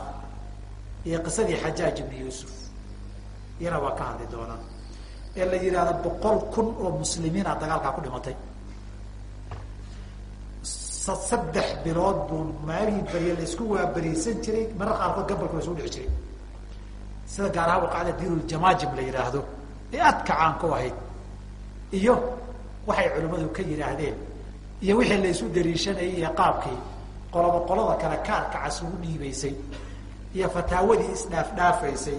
iyo qisadii xajaaj ibni yuusuf. Iyana waa ka hadli doonaa. Ee la yidhahda boqol kun oo muslimiina dagaalkaa ku dhimatay. Saddex bilood buu maalihii beriye la isku waaberiisan jiray marar qaarkood gabalka la isugu dhici jiray. Sida gaar ahaan waqacda diinuljamaajim la yidhaahdo ee aadka caan ku ahayd. Iyo waxay culimmadu ka yidhaahdeen iyo wixii la isu dariishanayay iyo qaabkii qoloba qolada kale kaarka cas ugu dhiibaysay iyo fataawadii isdhaafdhaafaysay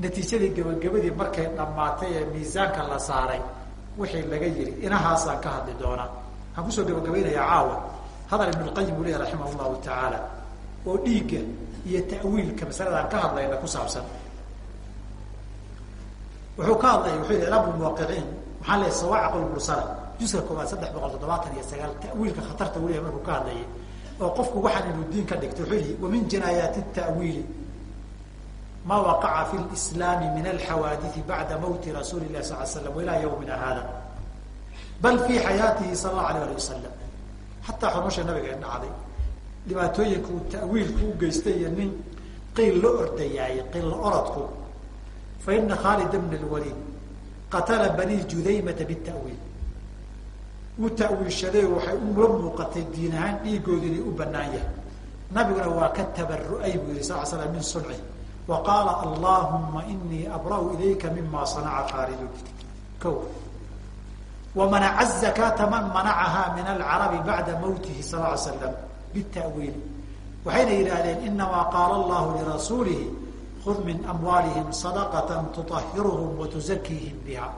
natiijadii gabagabadii markay dhammaatay ee miisaanka la saaray wixii laga yiri inahaasaan ka hadli doonaa waxaan ku soo gabagabaynayaa caawa. Hadal ibnulqayim uu leeya raximah llahu tacaala oo dhiigga iyo ta'wiilka masaladaan ka hadlayna ku saabsan. Wuxuu ka hadlaya wuxuu yihi ilaam muwaqiciin maxaa leeyahy sawaaciq lmursala juska koobaad saddex boqol toddobaatan iyo sagaal ta'wiilka khatarta leeyahy markuu ka hadlayay oo qofku waxaan inuu diin ka dhigto wuxuu yihi wamin jinaayaati ta'wiili ma waqaca fi lislaami min alxawaadiثi bacda mawti rasuuli lahi sal slam ilaa ywmina hada bal fi xayaatihi sal allahu alayh ali wasalam xataa xumasha nabiga dhacday dhibaatooyinka ta'wiilku u geystay iyo nin qiil la ordayaayey qiil la orodku fa ina khaalid bn lwaliid qatala bani judaymata bitawiil wuu ta'wiilshaday waxay ula muuqatay diin ahaan dhiigooda inay u banaan yahay. Nabiguna waa ka tabaru'ay buu yihi sal slam min sunci wa qaala allahuma inii abra'u ilayka mima sanaca khaalidun ko wamanaca zakata man manacaha min alcarabi bacda mawtihi sal ly slam bitawiili waxayna yidhaahdeen inamaa qaala allahu lirasuulihi khud min amwaalihim sadaqata tuطahiruhum watuzakiihim biha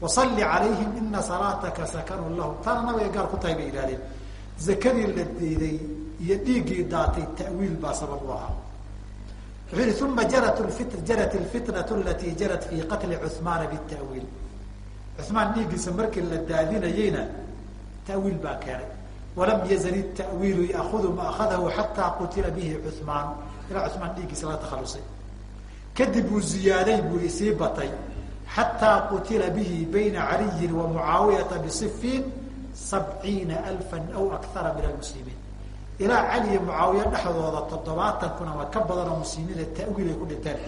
wasalli calayhim ina salaataka sakanun lahum. Taana nabiga gaar ku tahay bay yidhahdeen zakadii la diiday iyo dhiiggii daatay ta'wiil baa sabab u ahaa. Wuxuu yihi uma jarat fit jarat lfitnat alati jarat fi qatli cuhmaana bitawiil cumaan dhiiggiisa markii la daadinayeyna ta'wiil baa keenay. Walam yazal tawiilu yaahudu ma akhadahu xataa qutila bihi cumaan ilaa cumaan dhiiggiisa laga takhalusay. Kadib uu ziyaaday buu sii batay xataa qutila bihi bayna caliyin wa mucaawiyata bisifiin sabciina alfan aw akara min almuslimiin ilaa cali iyo mucaawiya dhexdooda toddobaatan kun ama ka badan oo muslimiina ay ku dhinteen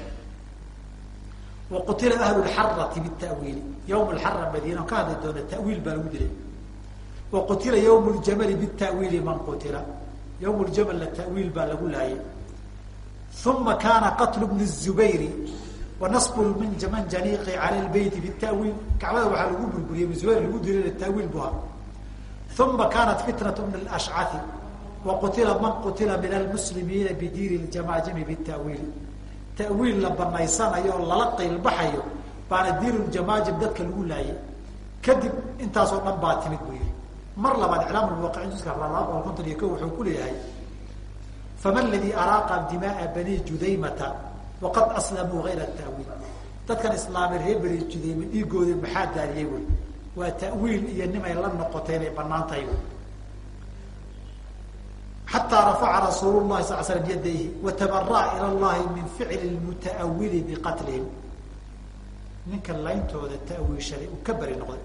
wa qutila ahlu lxarati bitawiili yawm lxara madiina ka hadli doona tawiil baa lagu dilay wa qutila yawm ljamali bitawiili man qutila yawm ljamalna tawiil baa lagu laayay uma kaana qatlu bni zubayri wa nasbu manjaniiqi cala lbeyti bitawiil kacbada waxaa lagu burburiyey zubayr lagu dilay tawiil buha uma kaanat fitnat bn lashcai wa qutila man qutila min almuslimiina bidiiri ljamaajimi bitawiili tawiil la banaysanayo oo lala qaylbaxayo baana diinuljamaajib dadka lagu laayay kadib intaasoo dhan baa timid buu yihi mar labaad iclaam muwaqiciin juska laba boqol konton iyo ko wuxuu ku leeyahay fama ladii araaqa dimaaa bani judaymata waqad aslamuu gayra tawiil dadkan islaamay reer bani judayma dhiigooda maxaa daadiyey wy waa ta'wiil iyo nimay la noqotay inay bannaan tahay xataa rafaca rasuul lahi sal slam yadayhi watabara ila llahi min ficli mutaawili biqatlihim ninka layntooda tawiishaday uu ka beri noqday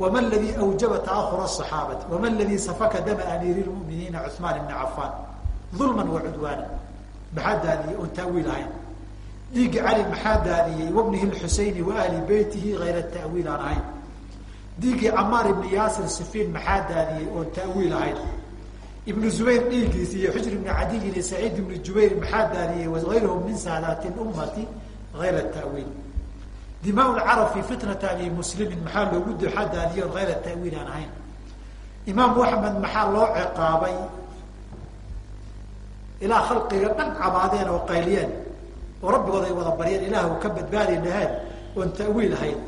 wama ladii awjaba taahura asaxaabati wama ladii safaka dama amiiri lmuminiina cuثmaan ibni cafaan ulman wa cudwaana maxaa daadiyey oon taawiil ahayn dhiigga cali maxaa daadiyey? Wabnihi lxuseyni wa beytihi hayra tawiil aan ahayn. Dhiiggii camaar ibni yaasir sifiin maxaa daadiyey oon tawiil ahayn? Ibnu zubayr dhiiggiisi iyo xujr ibni cadiyin iyo saciid ibni jubayr maxaa daadiyey? Waغayrhm min saadaati ummati ayra tawiil. Dimaa lcarab fi fitnati abi muslimin maxaa loogu maxaa daadiye on ayra tawiil aan ahayn? Imaam axmed maxaa loo ciqaabay? Ilaa khalqiga dhan cabaadeen oo qayliyeen oo rabbigood ay wada baryeen ilaah ka badbaadi laheen oon tawiil ahayn.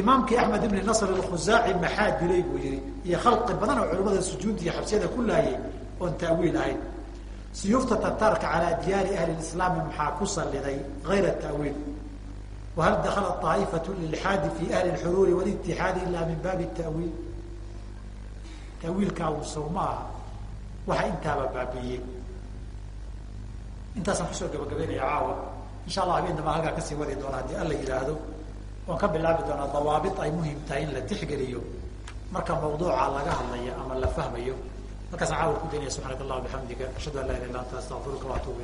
Imaamkii axmed ibni nasr alkhuzaaci maxaa dilay buu yihi iyo khalqi badan oo culimada sujuudda iyo xabsiyada ku laayay oon taawiil ahayn. Siyuufta tatarka calaa diyaari ahli islaami maxaa ku saliday ayra tawiil? Wahal dakala aaifatu lilxaadi fi ahli xuruuri walitixaadi ilaa min baabi tawiil tawiilkaa uu sow ma aha waxa intaaba baabiiyey intaasaan ku soo gabagabeynaya caawa. Insha allah habeen dambaan halkaa ka sii wadi doona haddii alla yihaahdo waan ka bilaabi doonaa dawaabit ay muhiim tahay in la tixgeliyo. Marka mawduuca laga hadlayo ama la fahmayo. Halkaasaan caawil ku daynaya subxaanaka allah bixamdika ashhadu an laa ilaha illa anta astaqfiruka waatubu